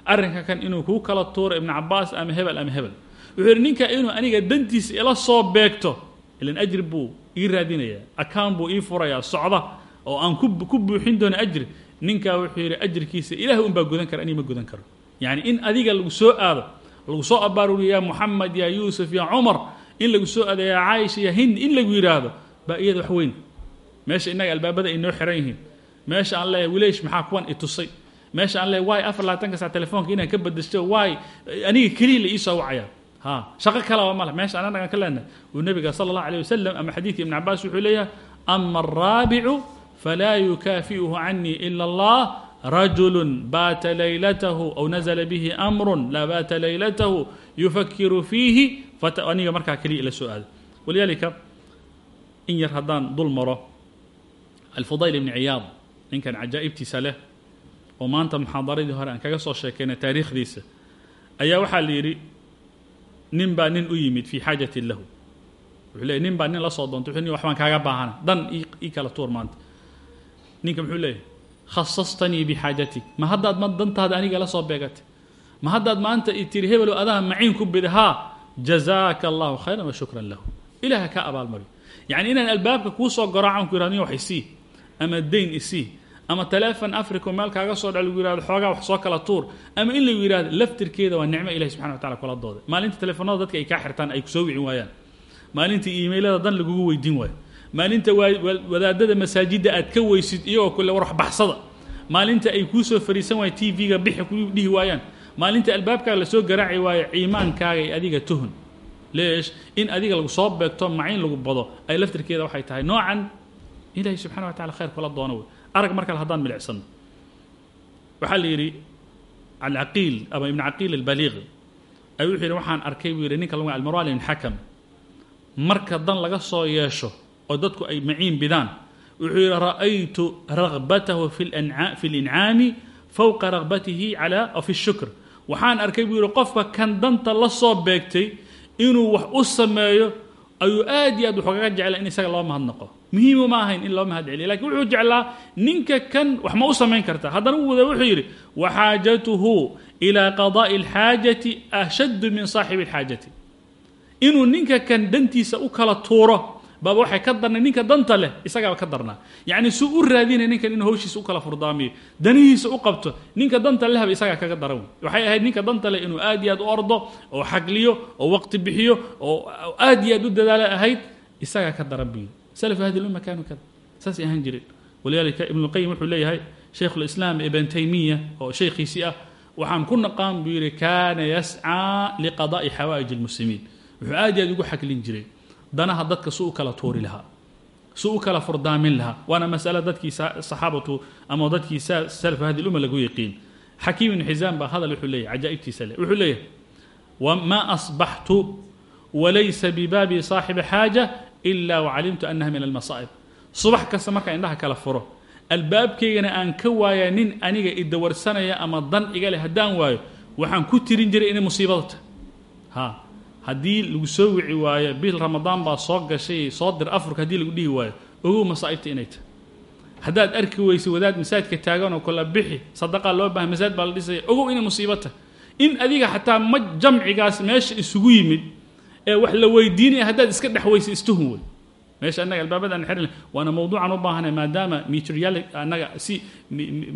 arrinka kan inuu kuu kala tuuro ibnu cabaas ama hebel ama hebel. Wuxuu yidhi ninka inuu aniga dantiisa ila soo beegto ilan ajri buu ii raadinayaa akaan buu ii furayaa socda oo aan ku buuxin doono ajri ninkaa wuxuu yidhi ajrikiisa ilaah unbaa gudan kara anii ma gudan karo. Yacni in adiga lagu soo aado lagu soo abaaruriyo ya moxamed ya yuusuf ya cumar in lagu soo aado ya caaisha ya hind in lagu yidhaahdo baa iyada wax weyn meesha innaga albaabada ay noo xiran yihiin. Meesha aan leeyahay wilaysh maxaa kuwan i tusay? Meesha aan leeyahay waay afar labaatanka sac telefoonka inaan ka bedeshto waay aniga keliya la ii soo wacaya? Ha shaqo kalaba male meesha ananagan ka leenahay uu nabiga sala allahu alayh wasalam ama xadiidka ibn cabaas wuxuu leeyahay ama araabicu falaa yukaafi'uhu canii ila allah rajulu baata laylatahu aw nazla bihi amru laa baata laylatahu yufakiru fiihi aniga markaa keliya ila soo aada walidaalika in yar haddaan dul alfudayl ibni ciyaad ninkan cajaa'ibtiisa leh oo maanta muxaadaradii hore aan kaga soo sheekayna taariikhdiisa ayaa waxaa la yidhi nin baa nin u yimid fii xaajatin lahu. Wuxuu leeyay nin baa nin la soo doontay wuxuu nin waxbaan kaaga baahana dan ii kala tuur maanta. Ninka muxuu leeyahay khasastanii bixaajatik ma haddaad ma dantaada aniga la soo beegatay? Ma haddaad maanta i tiri hebelow adaa maciin ku bida haa jazaaka allahu khayran wa shukran lahu. Ilaha ka abaalmariyo yacni inaan albaabka kuu soo garaacan ku yiraahdo nin wax isii ama dayn isii ama telefon africa meel kaaga soo dhac lagu yihahdo xoogaa wax soo kala tuur ama in lagu yihahdo laftirkeeda waa nicmo ilahi subxana wa tacala kula dooday. Maalinta telefoonada dadka ay kaa xirtaan ay ku soo wicin waayaan. Maalinta iimaylada dan lagugu weydiin waayo. Maalinta wadaadada masaajidda aad ka weysid iyagoo kule war waxbaxsada maalinta ay kuu soo fariisan waayaan t v-ga bixi ku dhihi waayaan. Maalinta albaabkaaga la soo garaaci waayo ciimaankaaga adiga tuhun. Leesh in adiga lagu soo beegto maciin lagu bado ay laftirkeeda waxay tahay. Noocan ilaahay subxana wa tacala khayr kula doono wey arag mar kale haddaan milicsano waxaa la yidhi alcaqiil ama ibn caqiil albaliiq ay wuxuu yidhi waxaan arkay buu yidhi ninka lagu almarwali ibn xakam marka dan laga soo yeesho oo dadku ay maciin bidaan wuxuu yidhi ra'aytu ragbatahu fi lincaami fawqa ragbatihi ala fi shukr waxaan arkay buu yidhi qofka kan danta la soo beegtay inuu wax u sameeyo ayuu aad iyo aad wuxugaga jecla in isaga loo mahadnaqo muhiimu ma ahayn in loo mahad celiyo laakiin wuxuu jeclaa ninka kan wax ma u samayn karta. Haddana u wada wuxuu yidhi waxaajatuhu ilaa qadaa'i اlxaajati ashaddu min saaxibi اlxaajati inuu ninka kan dantiisa u kala tuuro baaba waxay ka darnay ninka danta leh isagaaba ka darnaa. Yacni suu u raadinay ninkan inuu hawshiisa u kala furdaamiyo danihiisa u qabto ninka danta lehba isagaa kaga daran. Wey waxay ahayd ninka danta leh inuu aad iyo aad u ordo oo xagliyo oo waqti bixiyo oo aad iyo aad u dadaala ahayd isagaa ka daran salafu hadi lumma kaanuu kada saasay ahaan jireen walidaalika ibnuqayim wuxuu leeyahay shaykhulislaam ibn taymiya oo shaykhiisii ah waxaan ku naqaan buu yidhi kaana yascaa liqadaa'i xawaa'ij almuslimiin wuxuu aad aad ugu xaglin jiray danaha dadka su u kala tuuri lahaa su u kala furdaamin lahaa waana masale dadkii saxaabatu ama dadkii salaf hadi lumma lagu yaqiin xakiim ibnu xisaam baa hadal wuxuu leeyahy cajaa'ibtiisa leh wuxuu leeyahay wma asbaxtu walaysa bibaabi saaxibi xaaja ila wacalimtu annaha min almasaa'ib subax kasta markaan indhaha kala furo albaabkaygana aan ka waaya nin aniga idawarsanaya ama dan iga leh haddaan waayo waxaan ku tirin jiray inay musiibada tahay ha haddii lagu soo wici waayo bil ramadaan baa soo gashay soo dir afurka haddii lagu dhihi waayo ogow masaa'ibta inay tahay haddaad arki weysa wadaad masaajidka taaganoo kala bixi sadaqaa loo bahay masaajid baa la dhisaya ogow inay musiibo tahay in adiga xataa ma jamcigaas meesha isugu yimid ee wax la weydiinaya haddaad iska dhex weysa istuhun. Wey meesha annaga albaabadaan xirin waana mawduucan u baahanay maadaama material annaga si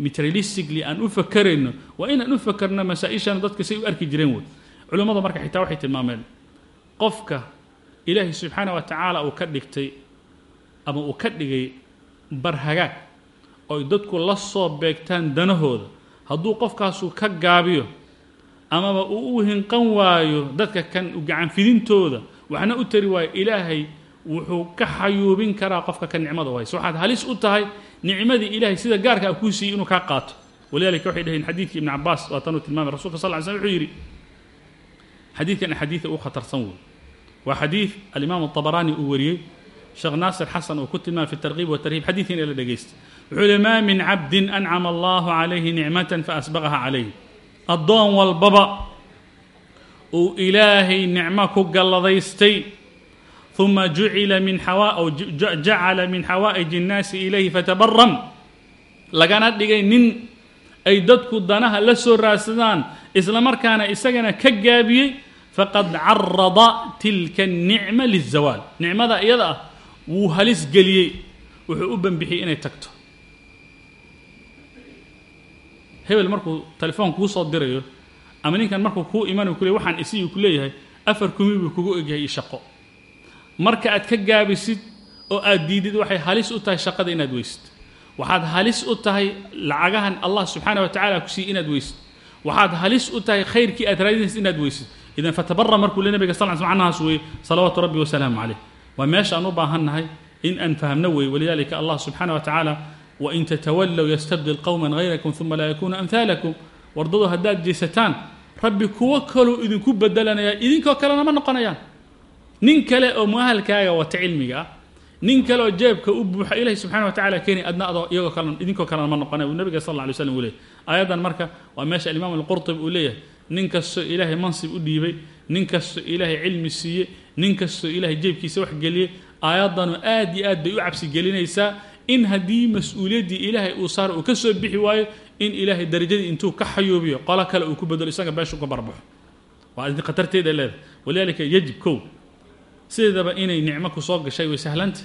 materialistically aan u fakarayno waa inaan u fakarno masaa-ishan dadka say u arki jireen wey culimmadu marka xitaa waxay tilmaameen qofka ilaahay subxaana wa tacaala uu ka dhigtay ama uu ka dhigay barhagaag oy dadku la soo beegtaan danahooda hadduu qofkaasu ka gaabiyo amaba uu u hinqan waayo dadka kan gacanfidintooda waxna u tari waayo ilaahay wuxuu ka xayuubin karaa qofka ka nicmada u wayse waxaad halis u tahay nicmadii ilaahay sida gaarka ah kuu siiyey inuu kaa qaato. Walidaalika waxay dhaheen xadiidkii ibn cabaas waatanuu tilmaamay rasulka sal ly sl wuxuu yidhi xadiidkan axaadiida ugu khatarsan wey waa xadiid alimaamu طabaraani uu wariyey sheekh naasir xasan uu ku tilmaamay fi tarkiib watarhiib xadiidka in la dhegeysta wuxuu yihi maa min cabdin ancama allahu calayhi nicmata faasbaqaha calayh addoon walbaba uu ilaahay nicmo ku galladaystay uma jucila min jacala min xawaa'ij innaasi ilayhi fatabaram lagana dhigay nin ay dadku danaha la soo raadsadaan islamarkaana isagana ka gaabiyey faqad carada tilka anicma lizawaal nicmada iyada ah wuu halis geliyey wuxuu u banbixiyay inay tagto hebel markuu telefoon kuu soo dirayo ama ninkan markuu kuu imanayo kule waxaan isiyu ku leeyahay afar kumi buu kugu egyahay shaqo. Marka aad ka gaabisid oo aad diidid waxay halis u tahay shaqada inaad weysid. Waxaad halis u tahay lacagahan allah subxaana wa tacala ku siiy inaad weysid. Waxaad halis u tahay khayrkii aad raadinaysid inaad weysid. Idan fatabara markuu le nabiga sal sl macnahaas weeye salawaatu rabbi wasalaamu caleyh waa meesha aan u baahannahay in aan fahmno weeye walidalika allah subxaana wa tacaala wain tatawallow yastabdil qowman hayrakum uma laa yakuunu amhaalakum wardadu haddaad jeesataan rabbi kuwo kaluu idinku bedelanaya idinkoo kalena ma noqonayaan nin kale oo muahalkaaga wata cilmiga ah nin kale oo jeebka u buuxa ilahi subxana wa tacala keeni adna adoo iyagoo kale idinkoo kalena ma noqona uu nabiga sal alla alay slam uu leeyay aayaddan marka waa meesha alimaam alqurtubi uu leeyahay nin kastoo ilaahay mansib u dhiibay nin kastoo ilaahay cilmi siiyey nin kastoo ilaahay jeebkiisa wax geliyey aad iyo aad bay u cabsi gelinaysaa in haddii mas'uuliyaddii ilaahay uu saara uu ka soo bixi waayo in ilaahay darajadii intuu ka xayuubiyo qolo kale uu ku bedelo isaga beeshu ka barbaxo. Waa idin khatarteeda leedahay. Walidaalika yajib kow. Sideedaba inay nicmo ku soo gashay way sahlanta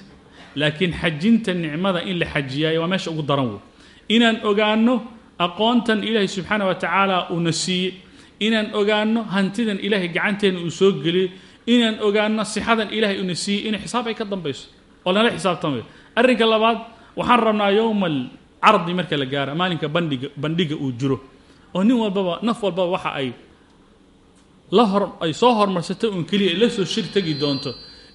laakiin xajinta nicmada in la xajiyaayo waa meesha ugu daran wey inaan ogaanno aqoontan ilaahay subxaana wa tacaala uuna siiyey. Inaan ogaanno hantidan ilaahay gacanteena uu soo geliyey. Inaan ogaanno sixadan ilaahay uuna siiyey. Inay xisaab ay ka dambayso. Oo lala xisaabtamayo arrinka labaad waxaan rabnaa yowmal cardi marka la gaara maalinka bandhiga bandhiga uu jiro. Oo nin walbaba naf walbaba waxa ay la hor ay soo hormarsatay uun keliya la soo shir tegi doonto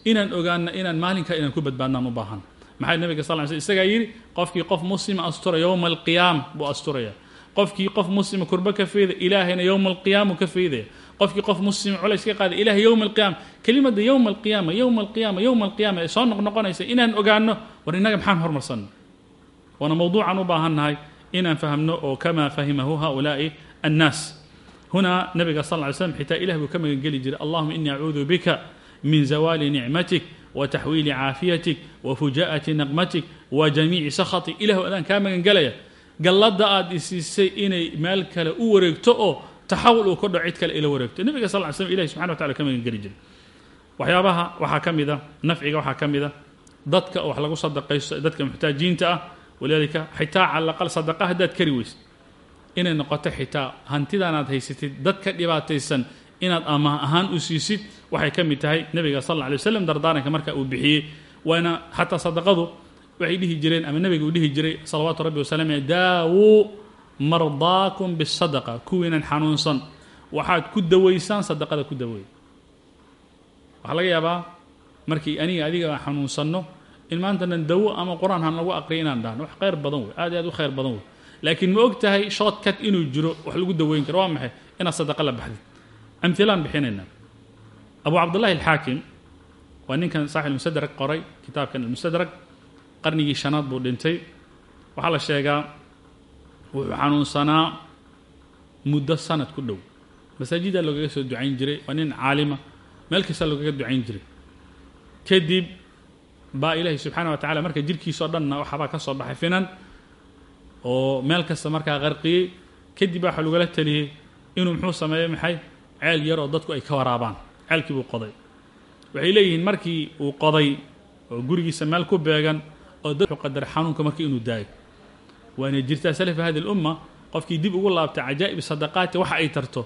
inaan ogaano inaan maalinka inaan ku badbaadnaan u baahan. Maxaa nabiga sal sl isagaa yidhi qofkii qof muslima astura yowma alqiyaama buu asturaya. Qofkii qof muslima kurbo ka feyda ilaahayna yowma alqiyaama ka feydaya qofkii qof muslim culays ka qaaday ilaah yowma alqiyaama kelimada yowma alqiyaama yowma alqiyaama yowma alqiyaama ee soo noqonaysa inaan ogaano war inaga maxaan hormarsanno waana mawduucan u baahannahay inaan fahmno oo kamaa fahimahu haulaai annaas. Hunaa nabiga sal ly slam xitaa ilah buu ka magangeli jiray allahuma inii acuudu bika min zawaali nicmatik wa taxwiili caafiyatik wa fujaa'ati naqmatik wa jamiici sakhatik. Ilahu adaan kaa magangelaya gallada aada isiisay inay meel kale u wareegto oo taxawul uu ka dhaco cid kale ila wareegto. Nebiga sal ly slm ilahi subxana wa tacala ka geli jiray. Waxyaabaha waxaa ka mid a nafciga waxaa ka mid a dadka wax lagu sadaqaysto dadka muxtaajiinta ah walidaalika xitaa cala sadaqa haddaad kari weysid. Inay noqoto xitaa hantidaanaad haysatid dadka dhibaataysan inaad amaah ahaan u siisid waxay ka mid tahay nebiga sal alla alay waslam dardaaranka marka uu bixiyey. Waana xataa sadaqadu waxay dhihi jireen ama nebiga uu dhihi jiray salawaatu rabbi wasalaamu daawuu mardaakum bisadaqa kuwiinan xanuunsan. Waxaad ku dawaysaan sadaqada ku daweey waxaa laga yaabaa markii aniga adiga xanuunsanno in maantanan dawo ama qur'aan han lagu aqriya inaan dhahno wax khayr badan wey aad iyo aad u khayr badan wey. Laakiin ma og tahay shortcut inuu jiro wax lagu daweyn karo. Waa maxay? Inaad sadaqa la baxdid. Amhilaan bixinaynaa abu cabdullahi alxaakim waa ninkan saaxib almustadrag qoray kitaabkan almustadrag qarnigii shanaad buu dhintay. Waxaa la sheegaa wuxuu xanuunsanaa muddo sanad ku dhow. Masaajida loogaga soo ducayn jiray waa nin caalima meel kasta loogaga ducayn jiray. Kadib baa ilaahi subxaana wa tacala marka jirkiisao dhanna waxaabaa ka soo baxay finan oo meel kasta markaa qarqiyey. Kadib baa waxa lagula taliyey inuu muxuu sameeyo maxay? Ceel yar oo dadku ay ka waraabaan. Ceelkii buu qoday. Waxay leeyihiin markii uu qoday oo gurigiisa meel ku beegan oo dadku qadaray xanuunka markii inuu daayo waana jirtaa salafa hadi lumma qofkii dib ugu laabtay cajaa'ib sadaqaati waxa ay tarto.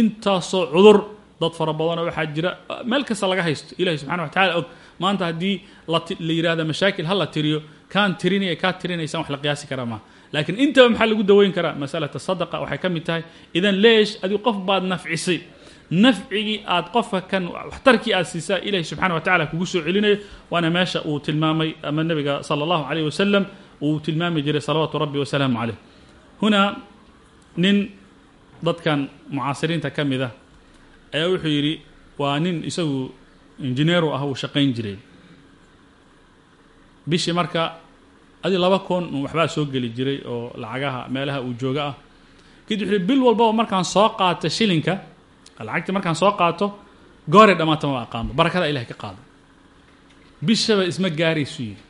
Intaasoo cudur dad fara badanoo waxaa jira meel kasta laga haysto. Ilahi subxana wa tacala og maanta haddii la yidhahda mashaakil ha la tiriyo kaan tirinaya kaa tirinaysaan wax la qiyaasi karaa maaha laakiin intaba maxaa lagu daweyn karaa? Masalata sadaqa waxay ka mid tahay idan leesh adigu qof baad nafcisay. Nafcigii aad qofka kan waxtarkii aad siisaa ilahi subxana wa tacala kugu soo celinayo waana meesha uu tilmaamay ama nebiga sala allahu calayh wasalam uu tilmaami jiray salawaatu rabbi wasalaamu caleyh hunaa nin dadkan mucaasiriinta ka mid ah ayaa wuxuu yidhi waa nin isagu injineeru ah uu shaqayn jiray. Bishii marka adi laba kun waxbaa soo geli jiray oo lacagaha meelaha uu jooga ah kadib wuxuu bil walbaba markaan soo qaato shilinka lacagtii markaan soo qaato gooray dhammaata ma aqaano barakada ilahay ka qaado. Bishaba isma gaaraysu yidhi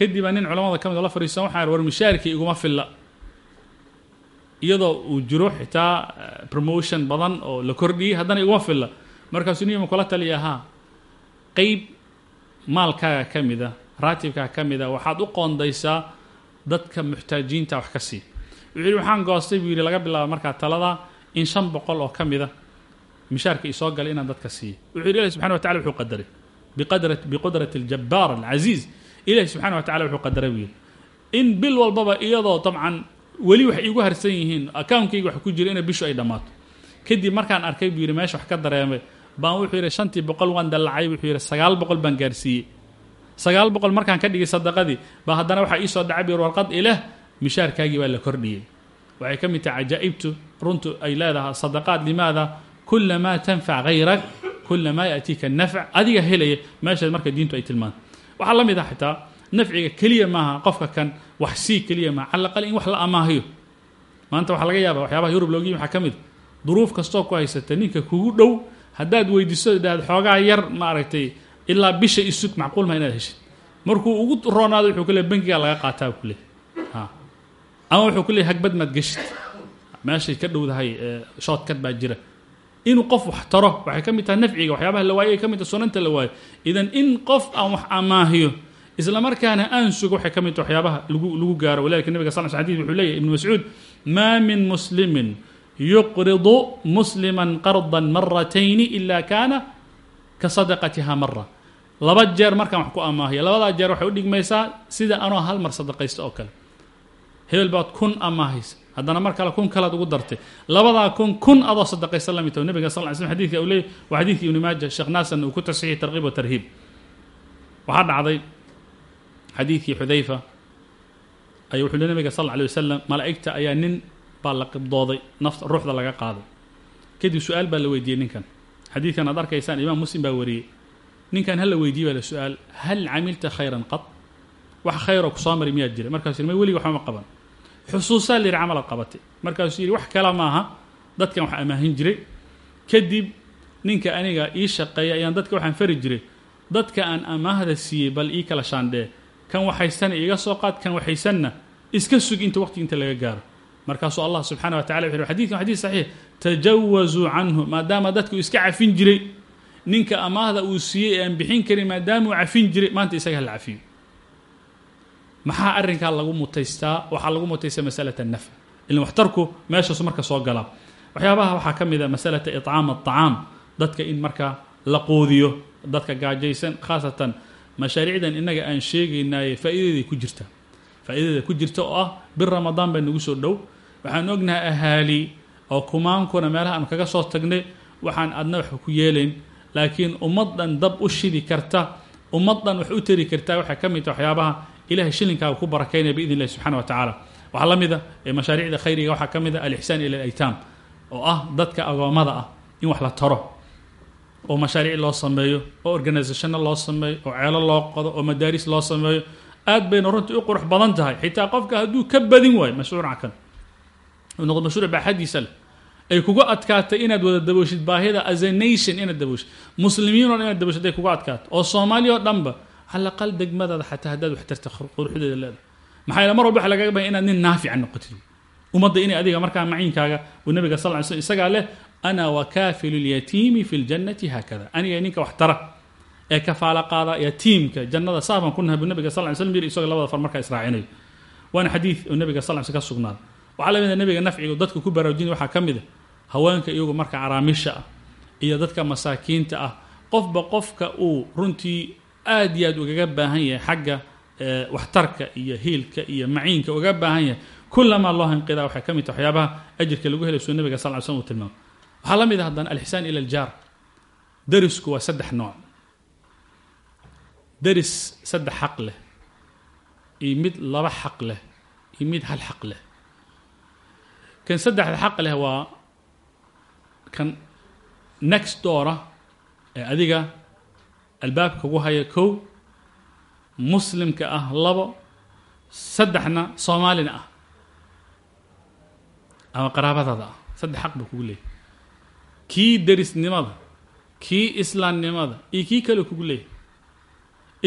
kadib baa nin culamada ka mid oo la fadhiisan waxaa war mishaarkii iguma filla. Iyadoo uu jiro xitaa promotion badan oo la kordhiyey haddana iguma filla. Markaasuu niyama kula taliya ahaa. Qeyb maalkaaga ka mid a raatibkaaga ka mid a waxaad u qoondaysaa dadka muxtaajiinta wax ka sii. Wuxuu yidhi waxaan goostay buu yidhi laga bilaabo markaa talada in shan boqol oo ka mid a mishaarka isoo galay inaan dadka siiyo wuxuu yidhi ilahi subxana wa tacala wuxuu qadaray. Biqadra biqudrati aljabbaar alcasiiz ilahi subxana wa tacala wuxuu qadaray yidhi in bil walbaba iyadoo dabcan weli waxay iigu harsan yihiin akaunkayga wax ku jira inay bishu ay dhammaato. Kadib markaan arkay buu yidhi meesha wax ka dareemay baan wuxuu yidhi shantii boqol waan dallacay wuxuu yidhi sagaal boqol baan gaarsiiyey. Sagaal boqol markaan ka dhigay sadaqadii baa haddana waxaa iisoo dhacay buu warqad ileh mishaarkaagii baa la kordhiyey. Waxay ka mid tahay cajaa'ibtu runtu ay leedahay sadaqaad limaada? Kulamaa tanfac hayrak kula maa yaatiika nafc adiga helaya meeshaad marka diintu ay tilmaanta waxaa la mid ah xitaa nafciga keliya maaha qofka kan wax sii keliya maaha cala aqal in wax la amaahiyo maanta waxaa laga yaaba waxyaabaha yurub loogiyi waxaa ka mid duruuf kastoo ku haysata ninka kugu dhow haddaad weydiiso idhahd xoogaa yar maaragtay ilaa bisha isug macquul ma inaad heshid. Markuu ugu roonaado wuxuu ku leey bankigaa laga qaataa ku leey ama wuxuu ku leey hagbad maad geshid. Meeshay ka dhowdahay shoodkad baa jira inuu qof wax taro waxay ka mid tahay nafciga waxyaabaha la waayo ay ka mid tahay sunanta la waayo idan in qof aan wax amaahiyo isla markaana aan sugo waxay ka mid tahay waxyaabaha lagu lagu gaaro. Walidalika nabiga sal l xadis wuxuu leeyahy ibnu mascuud maa min muslimin yuqridu musliman qardan maratayni ila kaana ka sadaqatiha mara laba jeer markaan wax ku amaahiyo labadaa jeer waxay u dhigmaysaa sida anoo hal mar sadaqaysta oo kale. Hebel baad kun amaahaysa haddana mar kale kun kalead ugu dartay. Labadaa kun kun adoo sadaqaysta la mid taho nabiga sal ly slm xadidka uu leeyay waa xadiidkii ibni maaja sheekh naasan uu ku tasxiixi tarkiib wa tarhiib. Waxaa dhacday xadiidkii xudayfa ay wuxuu le nabiga sal alay wasalam malaa'igta ayaa nin baa la qibdooday nafta ruuxda laga qaaday. Kadib su'aal baa la weydiiyey ninkan. Xadiidkan aad arkaysaan imaam muslim baa wariyey. Ninkan hal weydiiyey? baa la su'aal hal camilta khayran qad? Wax khayroo ku soo mari miyaad jira markaasuu may weliga waxba ma qaban xusuusaa la yidhi camalaad qabatay markaasuu yidhi wax kale maaha. Dadkan wax amaahin jiray. Kadib ninka aniga ii shaqeeya ayaan dadka waxaan fari jiray. Dadka aan amaahda siiyey bal ii kala shaandhee. Kan waxaysana iiga soo qaad kan waxaysanna iska sug inta waqti inta laga gaaro. Markaasuu allah subxana wa tacala wuxu xadidkan xadid saxiix. Tajawazuu canhu maadaama dadku iska cafin jiray. Ninka amaahda uu siiyey ee aan bixin karin maadaama uu cafin jiray maanta isaga hala cafiyo maxaa arrinkaa lagu mutaystaa? Waxaa lagu mutaystaa masalat anafy ilan waxtarku meeshaasu marka soo galaa waxyaabaha waxaa ka mid a masalata icaam aacaam dadka in marka la qoodiyo dadka gaajaysan khaasatan mashaariicdan innaga aan sheegaynaaye faa'iidaday ku jirta. Faa'iidada ku jirta oo ah bir ramadaan baa nagu soo dhow. Waxaan ognahay ahaali oo kumaankuna meelaha aan kaga soo tagnay waxaan adna wax ku yeelayn. Laakiin ummaddan dab u shidi karta ummaddan wax u tari kartaa waxay ka mid taha waxyaabaha ilahay shilinkaaga ku barakaynaya biidn illahi subxana wa tacaala. Waxaa la mid a ee mashaariicda khayriga waxaa ka mid a alixsaan ila alaytaam oo ah dadka agoommada ah in wax la taro oo mashaariic loo sameeyo oo organisationno loo sameeyo oo ceelo loo qodo oo madaaris loo sameeyo aad bayna runtii u qurux badan tahay. Xitaa qofka hadduu ka badin waayo mashruuca kan mashruuc baaxadiisa leh ay kuga adkaatay inaad wada dabooshid baahida as a nation inaad dabooshid muslimiin oo dhan inaad dabooshid ay kuga adkaato. Oo soomaaliya oo dhanba calaqal degmadaada xataa haddaad wax tarta quruxdeeda leedahay. Maxaa yeele mar walba waxa lagaga baahan inaad nin naafica noqotid ummadda inay adiga markaa maciinkaaga uu nabiga sal slm isagaa leh ana wakaafilu lyatiimi fi ljannati haakada. Aniga ninka wax ee kafaala qaada yatiimka jannada saabaan ku nahay buu nabiga sal ly yiri isagoo labada far markaa israacinayo. Waana xadiid uu nabiga sal slm ka sugnaaday waxaa la mid a nabiga nafciga dadka ku baraarujinaya waxaa ka mid a haweenka iyagu marka caraamisha ah iyo dadka masaakiinta ah. Qofba qofka uu runtii aad iyo aad ugaga baahan yahay xagga waxtarka iyo hiilka iyo maciinka uga baahan yahay. Kulamaa loo hinqidaa waxay ka mid tahay waxyaabaha ajirka lagu helay suu nabiga sal ly slm uu tilmaamo waxaa la mid ah haddana alixsaan ila aljaar. Darisku waa saddex nooc. Daris saddex xaq leh iyo mid laba xaq leh iyo mid hal xaq leh. Kan saddexda xaq leh waa kan next doora ee adiga albaabka ugu haya kow muslimka ah labo saddexna soomaalina ah. Ama qaraabadada ah. Saddex xaq buu kugu leeyahy kii derisnimada kii islaamnimada iyo kii kale kugu leeyahy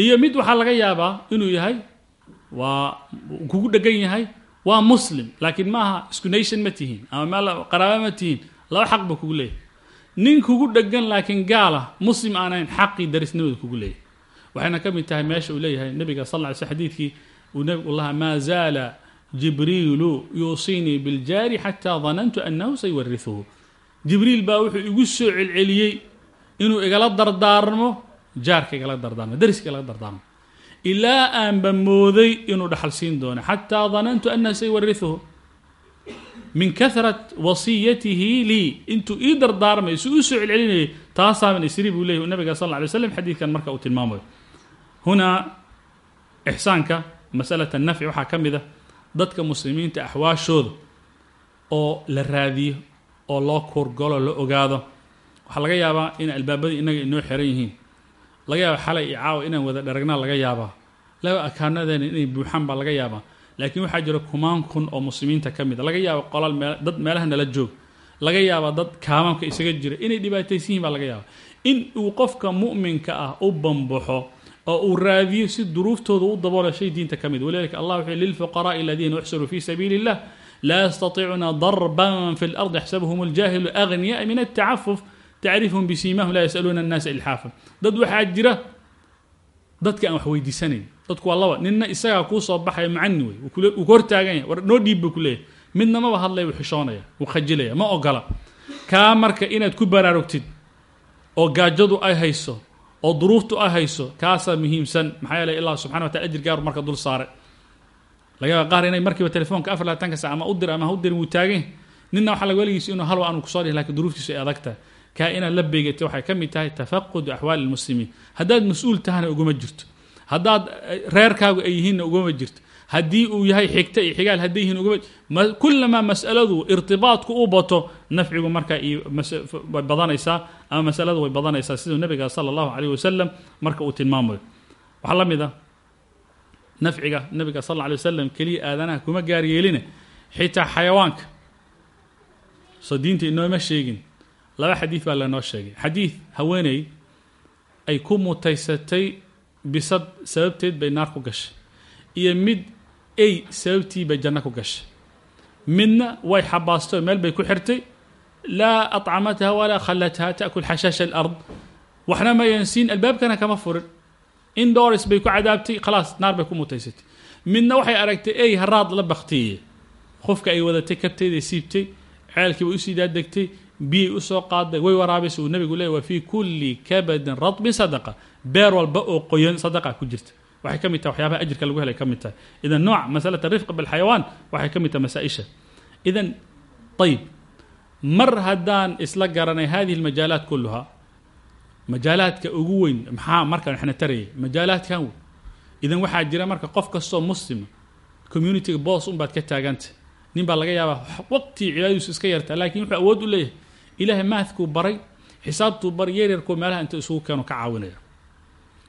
iyo mid waxaa laga yaabaa inuu yahay waa kugu dhegan yahay waa muslim. Laakiin ma aha isku nation ma tihiin ama meel qaraaba ma tihiin. Laba xaq buu kugu leeyahy nin kugu dhegan laakiin gaala muslim aan ahayn xaqii darisnimada kugu leeyahy waxayna ka mid tahay meesha uu leeyahay nabiga sal ly sl xadiidkii uu nabigu lahaa maa zaala jibriilu yuusinii biljaari xataa danantu annahu sayuwarihuhu jibriil baa wuxuu igu soo celceliyey inuu igala dardaarmo jaarka igala dardaarmo dariska igala dardaarmo. Ilaa aanba mooday inuu dhaxal siin doono xataa danantu annahu sayuwarihuhu min karat wasiyatihi lii intuu ii dardaarmay si uu soo celcelinayay taasaaban isri buu leeyay nabiga sal lla alay slam xadiidkan marka uu tilmaamayo hunaa ixsaanka masalata nafci waxaa ka mid a dadka muslimiinta axwaashooda oo la raadiyo oo loo kuurgalo la ogaado. Waxaa laga yaabaa in albaabadii innaga inoo xiran yihiin. Laga yaaba xalay iyo caawa inaan wada dharagnaa laga yaabaa. Laba akaanadeena inay buuxaan baa laga yaabaa laakiin waxaa jira kumaan kun oo muslimiinta ka mid a laga yaaba qolal meel dad meelaha nala joog. Laga yaaba dad kaamamka isaga jira. Inay dhibaataysan yihiin baa laga yaaba in uu qofka mu'minka ah u bambaxo oo uu raadiyo si duruuftooda u daboola shay diinta ka mid walidalika allah wuxuu lilfuqaraai aladiina uxsiruu fi sabiili illah laa yastatiicuuna darban fi lardi yaxsabuhum aljahilu agniyaa min altacafuf tacrifhum bisiimahum laa yasaluuna annaasa ilxaafa dad waxaa jira dadka aan wax weydiisanayn dadku waa laba. Ninna isagaa kuu soo baxaya macani wey. Wuu ku hortaagan yahay war noo dhiib buu ku leeyahay. Midna maba hadlaya wuu xishoonaya wuu khajilaya ma ogola. Kaa marka inaad ku baraarugtid oo gaajadu ay hayso oo duruuftu ay hayso kaasaa muhiimsan. Maxaa yeelay allah subxana wa tala ajir gaaru marka dul saare. Laga yaaba qaar inay markiiba telefoonka afar labaatanka sac ama u dir ama ha u dirin wuu taagan yahay ninna waxaa laga weligiisa inuu halwa aanu ku soo dhihi laakiin duruuftiisu ay adag tahay kaa inaad la beegatay waxay ka mid tahay tafaqudu axwaali lmuslimiin haddaad mas'uul tahana uguma jirto. Haddaad reerkaagu ay yihiinna uguma jirto. Haddii uu yahay xigta iyo xigaal hadday yihiin uguma kulamaa mas'aladu irtibaadku u bato nafcigu marka iyo way badanaysaa ama masaladu way badanaysaa siduu nabiga sala allahu calayh wasalam marka uu tilmaamayo. Waxaa la mid ah nafciga nabiga sal alla alay wasalam keliya aadanaha kuma gaar yeeline xitaa xayawaanka. Soo diinta inooma sheegin laba xadiid baa lanoo sheegay. Xadiid haweeney ay ku mutaysatay bisad sababteed bay naar ku gashay iyo mid ey sababtii bay janno ku gashay. Midna way xabaastay oo meel bay ku xirtay laa aطcamatha walaa khallatha taأkul xashaasha alard. Waxna ma yansiin albaabkana kama furin. Indoors bay ku cadaabtay khalaas naar bay ku mutaysatay. Midna waxay aragtay ey haraad la baktiye qofka ay wadatay kabteeday siibtay ceelkii bay u sii daadegtay biyay u soo qaaday way waraabaysa uu nabigu leey wa fii kulli kabadin radbin sadaqa. Beer walba oo qoyan sadaqa ku jirta. Waxay ka mid tahay waxyaabaha ajirka lagu helay ka mid tahay. Idan nooc masalata rifqa bilxayawaan waxay ka mid tahay masaa-isha. Idan ayib mar haddaan isla garanay hadihi almajaalaat kulluhaa majaalaadka ugu weyn maxaa markaan waxna tarayay? Majaalaadkan wey idan waxaa jira marka qof kastoo muslima communitiga boos unbaad ka taaganta nin baa laga yaabaa waqtii cibaadadiisu iska yartaa laakiin wuxuu awood u leeyahay ilaahay maathkuu baray xisaabtuu baray yaryarkuu meelaha inta isugu keeno ka caawinaya.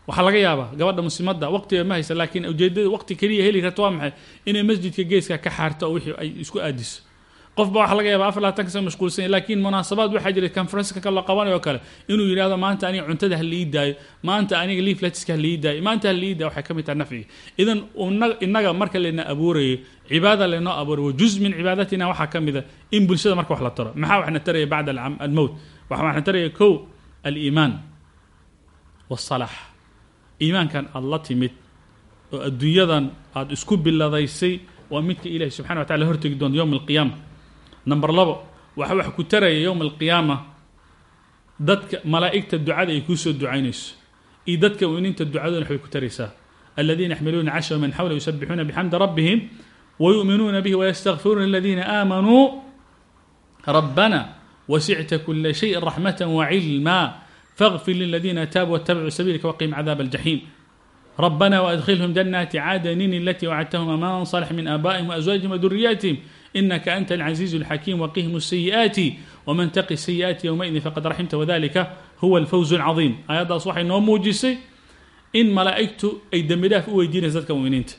Waxaa laga yaabaa gabadha muslimadda waqtiga ma haysa laakiin ujeedada waqti keliya heli karta waa maxay? Inay masjidka geeska ka xaarto oo wixii ay isku aadiso qofba waxaa laga yaaba afar labaatan kasa mashquulsanya laakiin munaasabaad waxaa jira conferenceka ka la qabanayo kale inuu yidhahdo maanta aniga cuntada ha liii daayo maanta aniga leafletska ha liii daayo maanta ha liii daayo waxay ka mid tahay nafciga idan innaga marka layna abuurayo cibaada laynoo abuuray wa juz min cibaadatina waxaa ka mid a in bulshada marka wax la taro maxaa waxna taraya bacda almowt waxna taraya kow aliimaan wasalaax iimaankan aada la timid oo adduunyadan aada isku biladaysay waa midka ilahi subxana wa tacala hortegi doonto yowma alqiyaama number labo waxa wax ku taraya yowma alqiyaama dadka malaa'igta ducada ay kuusoo ducaynayso. Iyo dadka weyniinta ducaduna waxbay ku taraysaa. Aladiina yaxmiluuna cashra man xawla yusabixuuna bixamdi rabbihim wayu'minuuna bihi wayastakfiruuna aladiina aamanuu rabbana wasicta kula shayin raxmata wacilma faغfir liladiina taabuu watabicuu sabiilka waqihim cadaab aljaxiim rabbana waadkhilhum jannaati cadnin alatii wacadtahum man salx min aabaa'ihim waaswaajihim waduriyatihim inaka anta alcaziizu alxakiim waqihim sayi'aati waman taqi sayi'aati yowmaidin faqad raximta wadalika huwa alfawzu alcadiim aayaddaas waxay noo muujisay in malaa'igtu ay dembidhaaf u weydiinaysa dadka muminiinta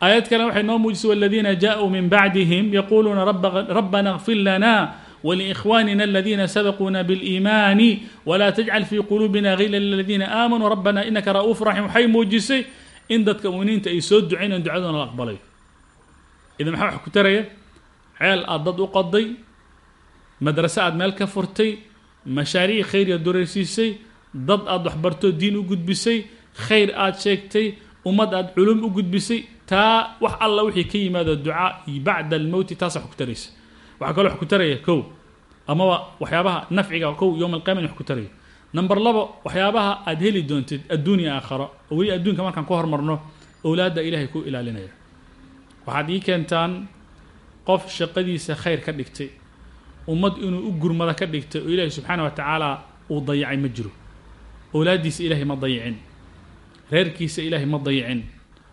aayad kale waxay noo muujisay waladiina jaauu min bacdihim yaquuluuna rabbana kfir lana wlikhwanina aladiina sabaquuna biliimaani wlaa tajcal fii quluubina gila ladiina aamanuu rabbana inaka ra'uuf raxim waxay muujisay in dadka muminiinta ay soo ducaynayan ducadoona la aqbalayo idan maxaa wax ku taraya ceel aad dad u qaday madrase aad meel ka furtay mashaariic khayriya doreysiisay dad aad waxbartoo diin u gudbisay khayr aad sheegtay ummad aad culum u gudbisay taa wax alla wixii ka yimaado ducaa bacda almowti taasa wax ku taraysa. Waxaa kaloo wax ku taraya kow amaba waxyaabaha nafciga kow yowm alqiyama in wax ku taraya. Number labo waxyaabaha aad heli doontid adduunya aakharo oo weli adduunka markaan ku hormarno owlaadda ilaahay ku ilaalinaya. Waxaad ii keentaan qof shaqadiisa khayr ka dhigtay ummad inuu u gurmada ka dhigtay oo ilaahay subxaana wa tacaala uu dayacay ma jiro. Owlaaddiisa ilaahay ma dayicin reerkiisa ilaahay ma dayicin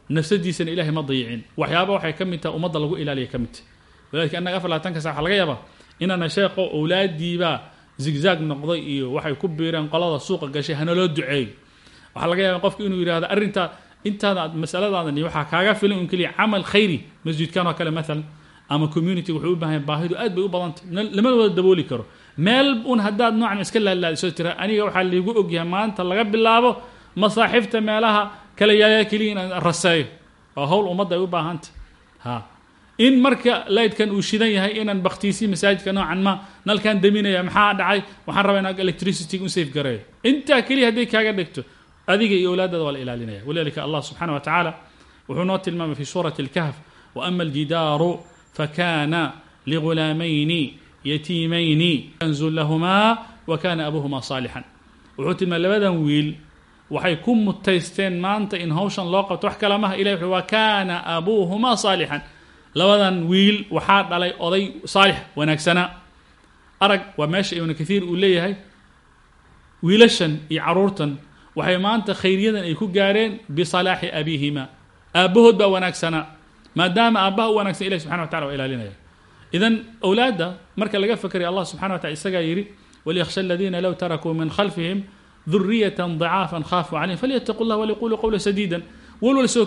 nafsadiisana ilaahay ma dayicin. Waxyaaba waxay ka mid tahay ummadda lagu ilaaliya ka mid tahay. Walidalika annaga afar labaatanka saa waxaa laga yaabaa inaana sheekho owlaadiibaa zigzag noqday iyo waxay ku biireen qolada suuqa gashay hanaloo duceeyo waxaa laga yaaba qofka inuu yidhahdo arrintaa intaada masaladaadani waxaa kaaga filan un keliya camal khayri masjidkan oo kale maalan ama community wuxuu u baahan baahidu aad bay u badantay lama wada dabooli karo. Meel un haddaad noocan iska laalaadiso tira aniga waxaa liigu ogyahay maanta laga bilaabo masaaxifta meelaha kale yaaya keliya inaan raseeyo. Waa hawl ummadda ay u baahantay ha in marka lightkan uu shidan yahay inaan baktiisi masaajidka noocan ma nalkan daminaya maxaa dhacay? Waxaan rabaa inaan electricity u safe gareeyo. Intaa keliya hadday kaaga dhigto adiga iyo awlaadada waa la ilaalinaya. Walidalika allah subxaana wa tacaala wuxuu noo tilmaamay fi suurati alkahf waama aljidaaru fakana ligulaamayni yatiimayni kanzun lahumaa wa kana abuhuma saalixan wuxuu tilmaamay labadan wiil waxay ku mutaysteen maanta in hawshan loo qabto wax kala maha ilahi wuxuu wa kana abuuhuma saalixan labadan wiil waxaa dhalay oday saalix wanaagsanaa arag waa meesha ibnu kathiir uu leeyahay wiilashan iyo caruurtan waxay maanta khayriyadan ay ku gaareen bisalaaxi abiihima aabbahood baa wanaagsanaa maadaama aabbaha u wanagsan ilahi subxana wa tacala waa ilaalinaya. Idan awlaadda marka laga fakeraya allah subxana wa tacala isagaa yidhi waliyakhsha aladiina low tarakuu min khalfihim duriyatan dacaafan khaafuu calayhim falyataqu llah waliquluu qowla sadiidan walwal soo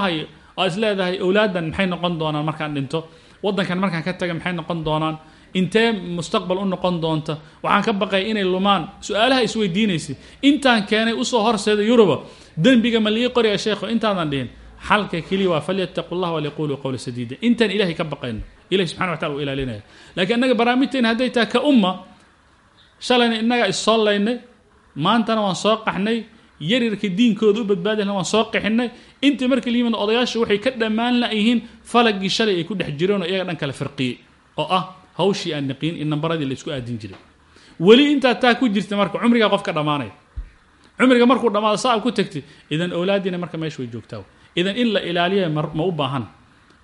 hayo oo is leedahay awlaaddan maxay noqon doonaan markaan dhinto? Waddankan markaan ka taga maxay noqon doonaan? Intee mustaqbal u noqon doonta? Waxaan ka baqaya inay lumaan. Su'aalaha isweydiinaysay intaan keenay u soo horseeda yuruba dembiga ma lii qoraya sheekho intaadan dhihin xalka keliya waa falyataqu llah waliquluu qowla sadiida. Intaan ilahay ka baqayno ilahi subxana wa tacala uu ilaalinaya lakiin annaga barnaamijteena hadday tahay ka umma shalayna innaga issoo laynay maantana waan soo qaxnay yaryarka diinkooda u badbaadi laha waan soo qixinay intii marka la yimid odayaasha waxay ka dhammaan layihiin falagii shalay ay ku dhex jireen oo iyaga dhan kale firqiyey oo ah hawshii aan niqiin in nambaradii la isku aadin jiray. Weli intaa taa ku jirta marka cumrigaa qof ka dhammaanaya markuu dhammaado saa ku tagtay idan awlaadiina marka meesha way joogtaa idan in la ilaaliya ma u baahan.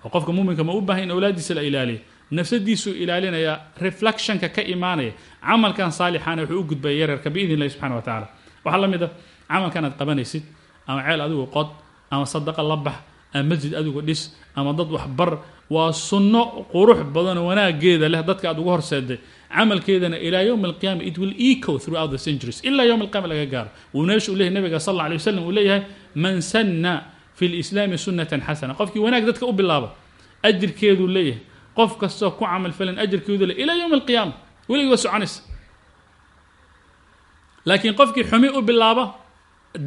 Oo qofka muuminka ma u baahan in awlaadiisa la ilaaliya nafsadiisuu ilaalinaya reflectionka ka imaanaya camalkan saalixaana wuxuu u gudbaya yaryarka biidn illahi subxana wa tacala waxaa la mid a camalkan aad qabanaysid ama ceel adigu qod ama sadaqa la bax ama masjid adigu dhis ama dad waxbar waa sunno qurux badanoo wanaageeda leh dadka aad ugu horseeday camalkeedana ilaa yowm alqiyama it will eco throughout the centuries. Ilaa yowm alqiyama laga gaaro. Wuu meesha uu nabiga sal alla alay wasalam uu leeyahay man sanna fi lislaami sunnatan xasana. Qofkii wanaag dadka u bilaaba ajirkeeduu leeyahay. Qof kastoo ku camal falan ajirkeedu le ilaa yowm alqiyaama. Weligii waa soconaysa. Laakiin qofkii xumi u bilaaba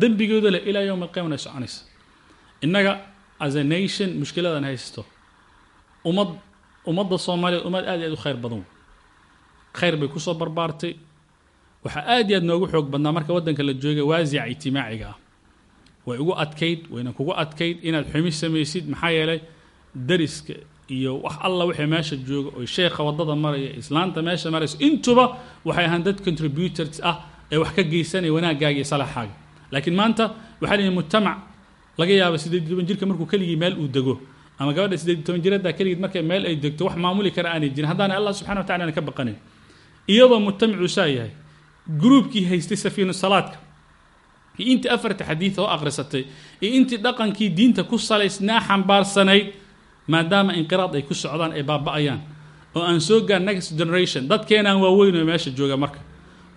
dembigooda leh ilaa yowm alqiyamana ay soconaysa. Innaga as a nation mushkiladan haysto. Ummad ummadda soomaaliya ummad aad iyo aad u khayr badan. Khayr bay ku soo barbaartay. Waxaa aad iyo aad noogu xoog badnaa marka waddanka la joogay waasica ijtimaaciga ah way ugu adkayd wayna kugu adkayd inaad xumi samaysid maxaa yeelay dariska iyo wax alla wixii meesha jooga oo sheekha waddada maraya islaanta meesha marayso intuba waxay ahaan dad contributors ah ee wax ka geysanaya wanaaggaaga iyo salaaxaaga laakiin maanta waxaa la yihi mujtamac laga yaaba siddeed iyo toban jirka markuu keligii meel uu dego ama gabadha siddeed toban jiradda keligeed markay meel ay degto wax maamuli kara aanay jirin haddaana allah subxana wa tacala aan ka baqanin. Iyadoo mujtamacuu saa yahay gruubkii haystay safiinu salaadka iyo intii afarta xadiid oo akhrisatay iyo intii dhaqankii diinta ku salaysnaa xambaarsanayd maadaama inqiraad ay ku socdaan ay baaba'ayaan oo aan soo gaar next generation dadkeenaan waaweyn oo meesha jooga marka.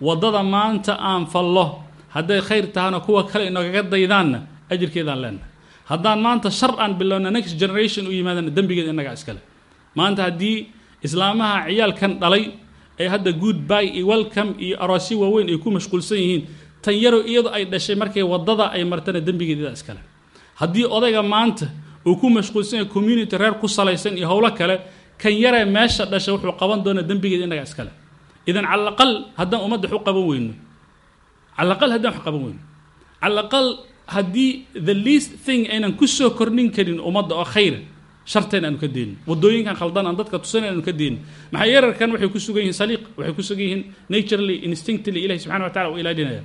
Waddada maanta aan fallo hadday khayr tahana kuwa kale inagaga daydaanna ajirkeedaan leenahay haddaan maanta shar aan bilowna next generation u yimaadana dembigeeda innagaa iskale maanta haddii islaamaha ciyaalkan dhalay ee hadda good by iyo welcome iyo aroosyo waaweyn ay ku mashquulsan yihiin tan yaro iyadu ay dhashay markay waddada ay martana dembigeeda iskale. Haddii odayga maanta uu ku mashquulsan yahay community reer ku salaysan iyo howlo kale kan yaree meesha dhasha wuxuu qaban doona dembigeeda innagaa iskale. Idan cala aqal haddaan ummadda wax u qaban weyno. Cala aqal haddaan wax qaban weyno. Cala aqal haddii the least thing aynan ku soo kordhin karin ummadda oo khayra sharteen aanu ka deynin waddooyinkan khaldan aan dadka tusanan aanu ka deynin maxaa yararkan waxay ku sugan yihiin saliiq waxay ku sugan yihiin naturally instinctly ilahi subxana wa tacala uu ilaalinaya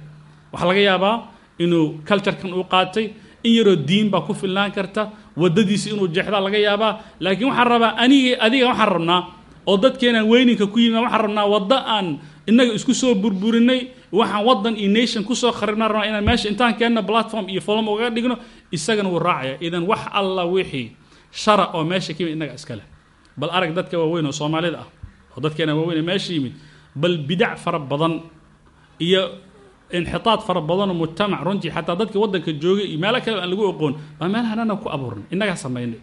waxaa laga yaabaa inuu culturekan uu qaatay in yaroo diin baa ku filnaan karta waddadiisi inuu jeexdaa laga yaabaa. Laakiin waxaan rabaa anigi adiga waxaan rabnaa oo dadkeenaan weyninka ku yimid waxaan rabnaa waddo aan innaga isku soo burburinay waxaan waddan iyo nation ku soo kharibnaa rabnaa inaan meesha intaan keenna platform iyo folam ugaga dhigno isagana wuu raacaya. Idan wax alla wixii shara oo meesha ka yimid innaga iska leh. Bal arag dadka waaweyn oo soomaalida ah oo dadkeena waaweyn ee meesha yimid bal bidac fara badan iyo inxitaad fara badanoo mujtamac runtii xataa dadka waddanka joogay iyo meelo kale aan lagu oqoon baa meelahanana ku abuurnay innagaa samaynay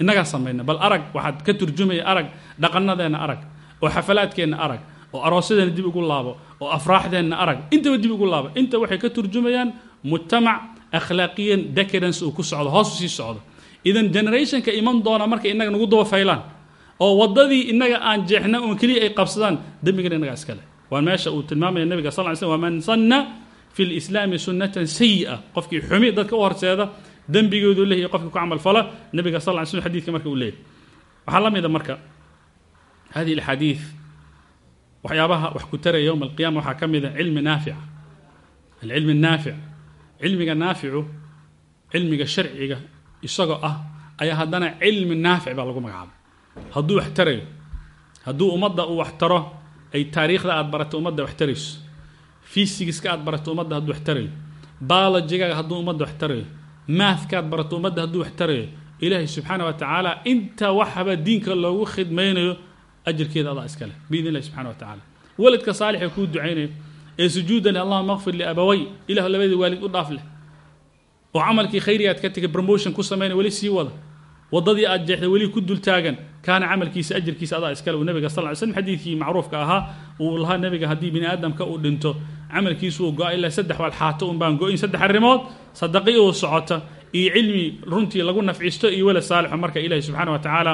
innagaa samaynay bal arag waxaad ka turjumaya arag dhaqanadeenna arag oo xafalaadkeenna arag oo aroosyadeenna dib ugu laabo oo afraaxdeenna arag intaba dib ugu laabo. Inta waxay ka turjumayaan mujtamac akhlaaqiyan decadence uu ku socdo hoos sii socdo. Idan generationka iman doona markay innaga nagu daba faylaan oo waddadii innaga aan jeexna uun keliya ay qabsadaan dembigan innagaa iskale waa meesha uu tilmaamaya nabiga sal ly slm waman sanna fi lislaami sunnatan sayi'a qofkii xumi dadka u horseeda dembigoodu leeyahy qofkii ku camal fala nabiga sal ly slm xadidka marka uu leeyahy waxaa la mida marka hadihi alxadiid waxyaabaha wax ku taraya yowma alqiyama waxaa ka mida cilmi naafica alcilmi naafic cilmiga naaficu cilmiga sharciga isagoo ah ayaa haddana cilmi naafic baa lagu magacaabay. Hadduu wax tarayo hadduu ummadda uu wax taro ay taariikhda aad baratay ummadda wax tarayso fysigiska aad baratay ummadda hadduu wax tarayo biologigaaga hadduu ummadda wax tarayo maathka aad barato ummadda hadduu wax tarayo ilaahay subxaana wa tacaala inta waxaba diinka loogu khidmaynayo ajirkeeda adaa iskale biidn illahi subxana wa tacaala. Waladka saalixa kuu ducaynayo ee sujuudan allahuma akfir liabaway ilah labadii waalid u dhaaf leh. Oo camalkii khayriga aad ka tegay promotion ku samayna weli sii wada. Waddadii aad jeexday weli ku dultaagan kaana camalkiisa ajirkiisa adaa iskale. Uu nabiga sal ly xadiidkii macruufka ahaa uu lahaa nabiga haddii bini aadamka uu dhinto. Camalkiisu uu go-a ilaa saddex walxaato un baan go-in saddex arrimood sadaqi uu socota iyo cilmi runtii lagu nafcisto iyo welad saalixo marka ilahi subxaana wa tacaala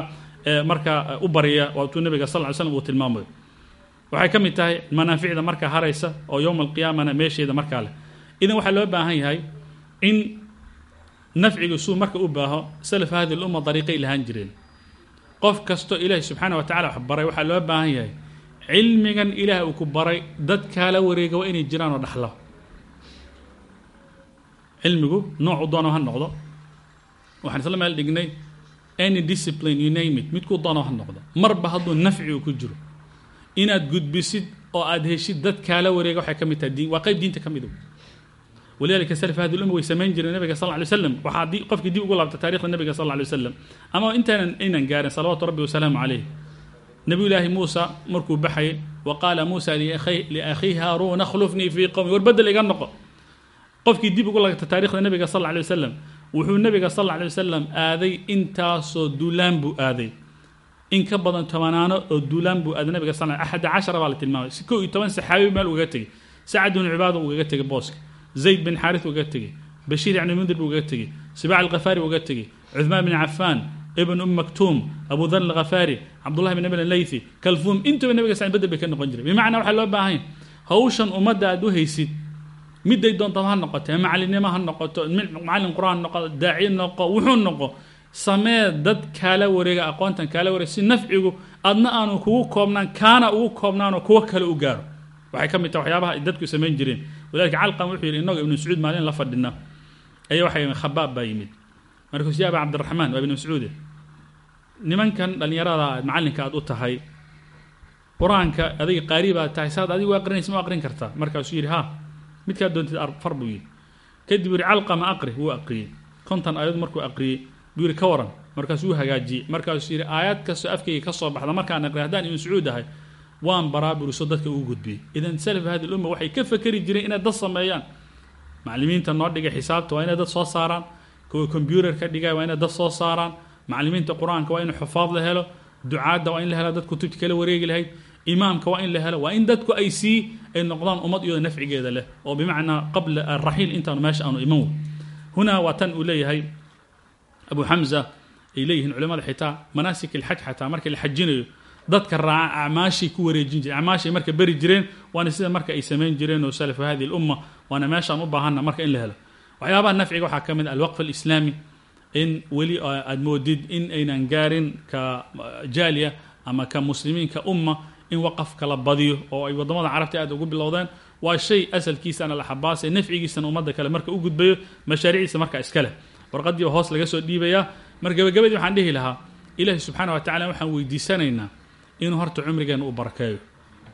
marka u barya waatuu nabiga sal ly slm uu tilmaamayo waxay ka mid tahay manaaficda marka haraysa oo yowma alqiyaamana meesheeda markaa leh. Idan waxaa loo baahan yahay in nafciga suu marka u baaho salaf hadi lumma dariiqay lahaan jireen qof kastoo ilaahi subxaana wa tacala wax baray waxaa loo baahan yahay cilmigan ilaah uu ku baray dad kaala wareega waa inay jiraan oo dhaxlo. Cilmigu noocu doono ha noqdo. Waxaan isla meel dhignay any discipline you name it midkuu doono ha noqdo. Marba hadduu nafci uu ku jiro. Inaad gudbisid oo aad heshid dad kaala wareega waxay ka mid tahay diin waa qayb diinta ka mid o walidalika salaf hadi lumma way samayn jireen nabiga sal ly slam waxaa qofkii dib ugu laabta taarikhda nabiga sal ly wasalam ama intaanan aynan gaarin salawaatu rabbi wasalaamu calayh nabiyulaahi muusa markuu baxayay wa qaala muusa liakhiihi haaruuna khlufnii fii qowmi war iga noqo. Qofkii dib ugu laabta taarikhda nabiga sal ly wasalam wuxuu nabiga sal ly wasalam aaday intaasoo duulaan buu aaday. In ka badan tobanaano oo duulaan buu aaday nabiga sal axada cashara baa la tilmaamay. Si kow iyo toban saxaabi meel ugaga tegey sacad binu cibaada ugaga tegay booska zayd bin xaarith ugaga tegey bashiir yacni mundir buu ugaga tegey sibaac alkhafaari ugaga tegey cuthmaan bin cafaan ibn um maktuum abu dhar alkhafaari cabdullahi bin abin alaythi kalfuum intaba nabiga sal bedel bay ka noqon jiray bimacnaa waxaa loo baahan hawshan ummadda aad u haysid miday doontaba ha noqoto macalinimo ha noqoto macallin qur'aan noqo daaci noqo wuxuu noqo samee dad kaala wareega aqoontan kaala wareega si nafcigu adna aanu kugu koobnaan kaana ugu koobnaanoo kuwo kale u gaaro waxay ka mid tahay waxyaabaha dadku samayn jireen walidalika calqam wuxuu yidhi innago ibnu mascuud maalin la fadhina. Ayaa waxay khabaab baa yimid. Markaasuu ya aba cabdiraxmaan waa ibnu mascuude nimankan dhallinyarada macallinka aad u tahay qur'aanka adiga qaari baad tahay saad adigu aqrinaysa ma aqrin kartaa markaasuu yidhi ha midkaad doontid far buu yidhi. Kadib yidhi calqama aqri wuu aqriyey. Konton aayad markuu aqriyey buu yidhi ka waran. Markaasuu hagaajiyey markaasuu yidhi aayad kastoo afkayga ka soo baxda markaan aqri haddaan ibnu mascuud ahay waan baraa buriso dadka ugu gudbiyey. Idan salaf hadi lumma waxay ka fakeri jireen inay dad sameeyaan. Macallimiinta noo dhigay xisaabta waa inay dad soo saaraan. Kuwa kombyuutar ka waa inay dad soo saaraan. Macallimiinta qur'aanka waa in xufaad la helo. Ducaadda waa in la helo dad kutubta kala wareegi lahayd. Imaamka waa in la helo. Waa in dadku ay sii ay noqdaan ummad iyadoo nafcigeeda leh. Oo bimacnaa qabla araxiil intaanu meesha aanu iman wey hunaa waa tan uu leeyahay. Abu xamza ay leeyihiin culimada xitaa manaasik alxaj xataa marka la xajinayo dadka raaca acmaashay ku wareejin jireen acmaashay marka beri jireen waana sida marka ay samayn jireen oo salafu hadihi lumma waana meeshaan u baahanna marka in la helo. Waxyaabaha nafciga waxaa ka mid ah alwaqf alislaami in weli aad moodid in aynan gaarin ka jaaliya ama ka muslimiinka umma in waqafka la badiyo oo ay waddamada carabta aad ugu bilowdeen waa shay asalkiisana la xabaasay nafcigiisana ummadda kale marka u gudbayo mashaariiciisa marka iskale warqadiiba hoos laga soo dhiibayaa mar gabagabadii waxaan dhihi lahaa ilaahi subxaana wa tacala waxaan weydiisanaynaa inuu horta cumrigeena u barakeeyo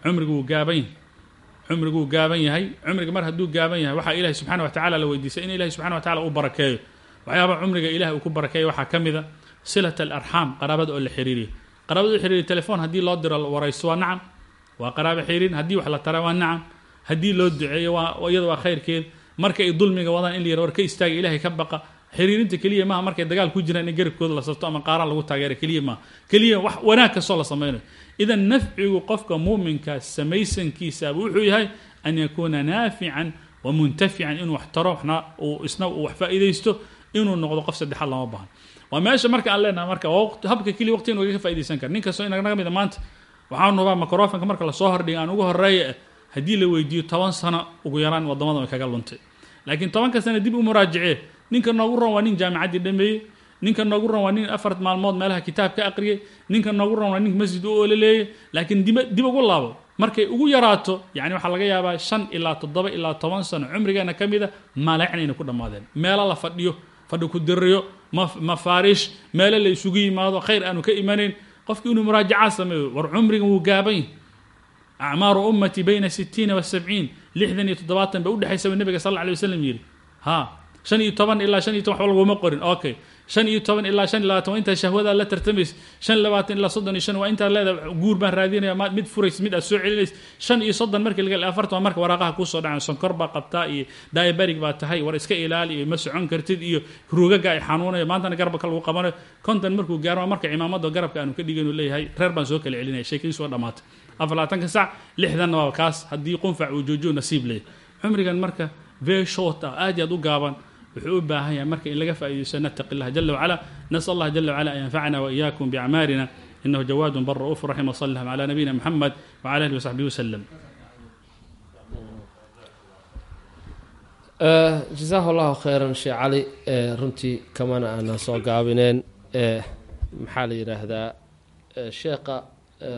cumrigu wuu gaaban yahay. Cumrigu wuu gaaban yahay. Cumriga mar hadduu gaaban yahay waxaa ilahi subxana wa tacala la weydiisay in ilahi subxana wa tacala u barakeeyo waxyaaba cumriga ilahi uu ku barakeeyo waxaa ka mid a silat alarxaam qaraabada oo la xiriiriya qaraabada oo xiriiriya telefoon haddii loo diro warayso waa nacam. Waa qaraabo xiriirin haddii wax la tara waa nacam. Haddii loo duceeyo waa iyada waa khayrkeed. Marka dulmiga wadaan in la yara war ka istaaga ilaahay ka baqa xiriirinta keliya maaha markay dagaal ku jiraan in garabkooda la sabto ama qaaraan lagu taageera keliya maaha. Keliya wax wanaag kastoo la samaynayo idan nafcigu qofka muuminkaa samaysankiisaaba wuxuu yahay an yakuuna naafican wa muntafican inuu wax taro isna uu wax faa'iidaysto inuu noqdo qof saddexaad lama baahan waa meesha marka aan leenahay marka habka keliya waqti inu ka faa'iidaysan kara nin kastoo inaga mid a maanta waxaan hubaa microfonka marka la soo hordhiga aan ugu horreeya haddii la weydiiyo toban sano ugu yaraan waddamada way kaga luntay. Laakiin tobanka sano dib u muraajacee ninka noogu ron waa nin jaamacaddii dhameeyey. Ninka noogu ron waa nin afar maalmood meelaha kitaab ka aqriyay ninka noogu ron waa nin masjid u oolaleeyay laakiin dib ugu laabo markay ugu yaraato yani waxaa laga yaabaa shan ilaa toddoba ilaa toban sano cumrigeena ka mida maleecnayna ku dhammaadeen. Meelo la fadhiyo fadhi ku diriyo mafaariish meelo la isugu yimaado khayr aanu ka imanayn qofki inuu muraajacaa sameeyo war cumrigan wuu gaaban yahy acmaaru ummati bayna sitiina wa sabciin lixdan iyo toddobaatan ba udhexaysa ba nabiga sal alla alay wasalam yidhi ha shan iyo toban ilaa shan iyo toban waxba laguma qorin. Okay. Shan iyo toban ilaa shan iyo labaatan intaa shahwadaa la tartamaysa shan labaatan ilaa soddon iyo shan waa intaad leedahay guur baan raadinaya mid furays mid aad soo celinaysa shan iyo soddon markii laga afartan marka waraaqaha kuusoo dhacan sonkor baa qabtaa iyo diabetic baa tahay war iska ilaali ma socon kartid iyo rugaga ay xanuunayo maantana garabka lagu qabanayo. Konton markuu gaaro marka cimaamada garabka aanu ka dhigaynu leeyahay reer baan soo kala celinaya. Sheekadiisu waa dhamaatay afar sac lixdanna waa kaas haddii qunfac uu joojiyo nasiib leeyahay. Cumrigan marka very short ah aad iyo aad u gaaban wuxuu u baahan yahay marka in laga faa'iidaysto nattaqi allah jala wacala. Nasal allah jala wacala an yanfacana waiyakum biacmaalina inahu jawaadun bar ra'uuf raxim wsal allahum cala nabiyina muxamed wcala alihi wasaxbihi wasalam jasaahu allahu khayran sheekh cali runtii kamana aanan soo gaabineen. Maxaa la yidhaahdaa sheekha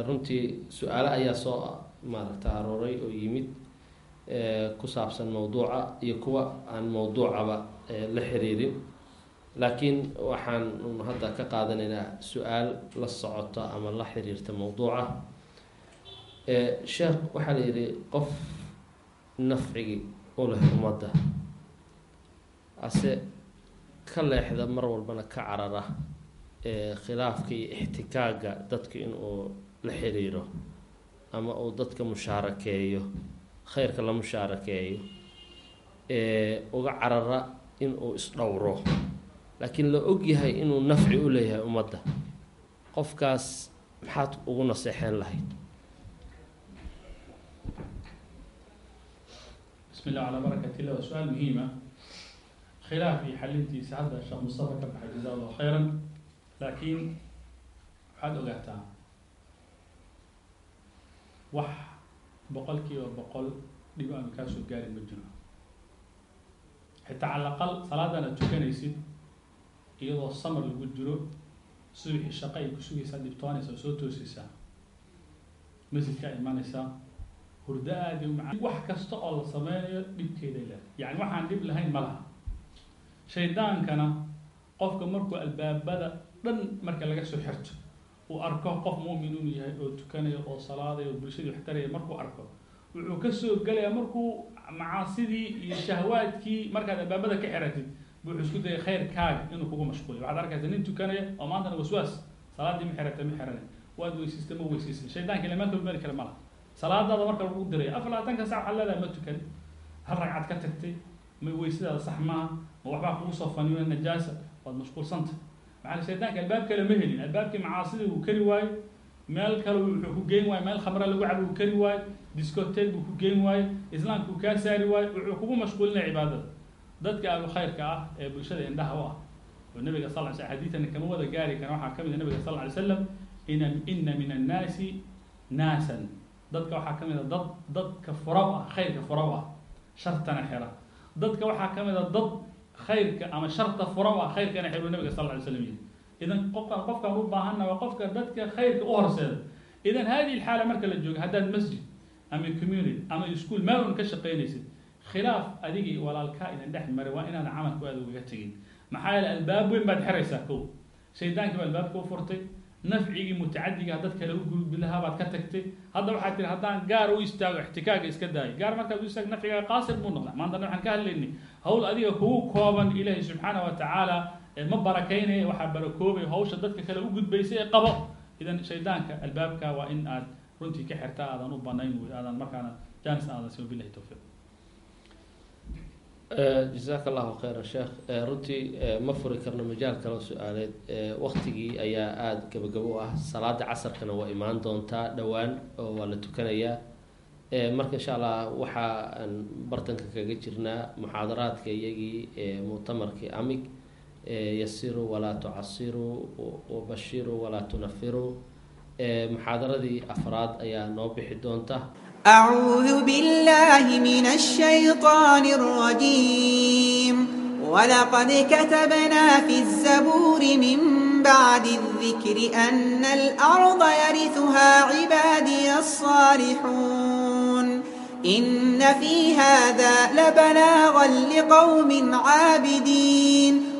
runtii su'aale ayaa soo maaragta arooray oo yimid ku saabsan mowduuca iyo kuwa aan mowduucaba la xiriirin. Laakiin waxaan hadda ka qaadanaynaa su'aal la socota ama la xiriirta mowduuca sheekh waxaa la yidhi qof nafcigi u leh ummadda ase ka leexda mar walbana ka carara khilaafka iyo ixtikaaga dadka inuu la xiriiro ama uu dadka mushaarakeeyo khayrka la mushaarakeeyo uga carara inuu isdhowro laakiin la og yahay inuu nafci u leeyahay ummadda. Qofkaas maxaad ugu naseexeen lahayd? Bismi illah calaa barakat illah waa su'aal muhiima khilaaf iyo xalintiisa hadda sheekh mustafa ka baxay jaza allahu khayran. Laakiin waxaad ogaataa wax boqol kiiba boqol dhib aanu kaa soo gaarin ma jiro xitaa cala aqal salaadan aad tukanaysid iyadoo samar lagu jiro subaxii shaqo ay ku sugaysaa dhibtoonaysa oo soo toosaysaa masjidkaa imanaysaa hurdo aada u macaan wax kasta oo la sameynayo dhibkeeday leedahay yacni waxaan dhib lahayn ma laha shaydaankana qofka markuu albaabada dhan marka laga soo xirto uu arko qof mu'min inuu yahay oo tukanaya oo salaadaya oo bulshadii wax taraya markuu arko wuxuu ka soo gelayaa markuu macaasidii iyo shahwaadkii markaad albaabada ka xiratid wuxuu isku dayay khayrkaaga inuu kugu mashquuliyo waxaad arkaysa nin tukanaya oo maantana waswaas salaaddii ma xirata ma xiranay waad weysiista ma weysiisay shaydaanka ilaa maanta mari kale ma laha. Salaadaada marka lagu diraya afar labaatanka sac waxaad leedahay ma tukan. Hal ragcad ka tagtay ma weysadaada sax maaha ma waxbaa kugu soo faniyo najaasa waad mashquulsanta. Maxaa shaydaanka albaab kale ma helin. Albaabkii macaasidii wuu kari waayo meel kale wuxuu ku geyn waayo meel khamra lagu cabo uu kari waayo discotek buu ku geyn waayo islaamka uu kaa saari waayo wuxuu kugu mashquulinaya cibaadada. Dadka ahlu khayrka ah ee bulshada indhaha u ah. Oo nabiga sal sl xadiidana kama wada gaari kara waxaa ka mid a nabiga sal ly slam ina ina min annaasi naasan. Dadka waxaa ka mid a dad dadka furaw ah khayrka furaw ah shartana xira. Dadka waxaa ka mid a dad khayrka ama sharta furaw ah khayrkana xiruu nabiga sal ly slam yidhi. Idan qofka qofkaan u baahanna waa qofka dadka khayrka u horseeda. Idan hadihi lxaala marka la joogo haddaad masjid ama community ama school meel un ka shaqaynaysid khilaaf adiga iyo walaalkaa idan dhex maray waa inaadan camalku aada ugaga tegin. Maxaa yeele albaab weyn baad xiraysaa kow. Shaydaankii baa albaabka u furtay nafcigii mutacadiga dad kale u gudbi lahaa baad ka tagtay. Hadda waxaad tihi haddaan gaar u istaago ixtikaaga iska daayo gaar markaad u istaago nafcigaaga qaasir buu noqdaa. Maantana waxaan ka hadlaynay hawl adiga kugu kooban ilaahay subxaana wa tacaala ma barakaynaya waxaa barakoobay hawsha dadka kale u gudbaysa ee qabo. Idan shaydaanka albaabka waa in aad runtii ka xirta aadan u banayn wey aadan markaana jaanis aadan siin bilahi towfiiq jasaaka allahu khayra sheekh runtii ma furi karno majaal kale su'aaleed. Waktigii ayaa aada gabagabo ah. Salaada casarkana waa imaan doontaa dhowaan oo waa la tukanayaa marka insha allah waxaan bartanka kaga jirnaa muxaadaraadka iyagii muctamarkii amig. Yasiruu walaa tucasiruu wabashiruu walaa tunafiruu muxaadaradii afraad ayaa noo bixi doonta أعوذ بالله من الشيطان الرجيم ولقد كتبنا في الزبور من بعد الذكر أن الأرض يرثها عبادي الصالحون إن في هذا لبلاغا لقوم عابدين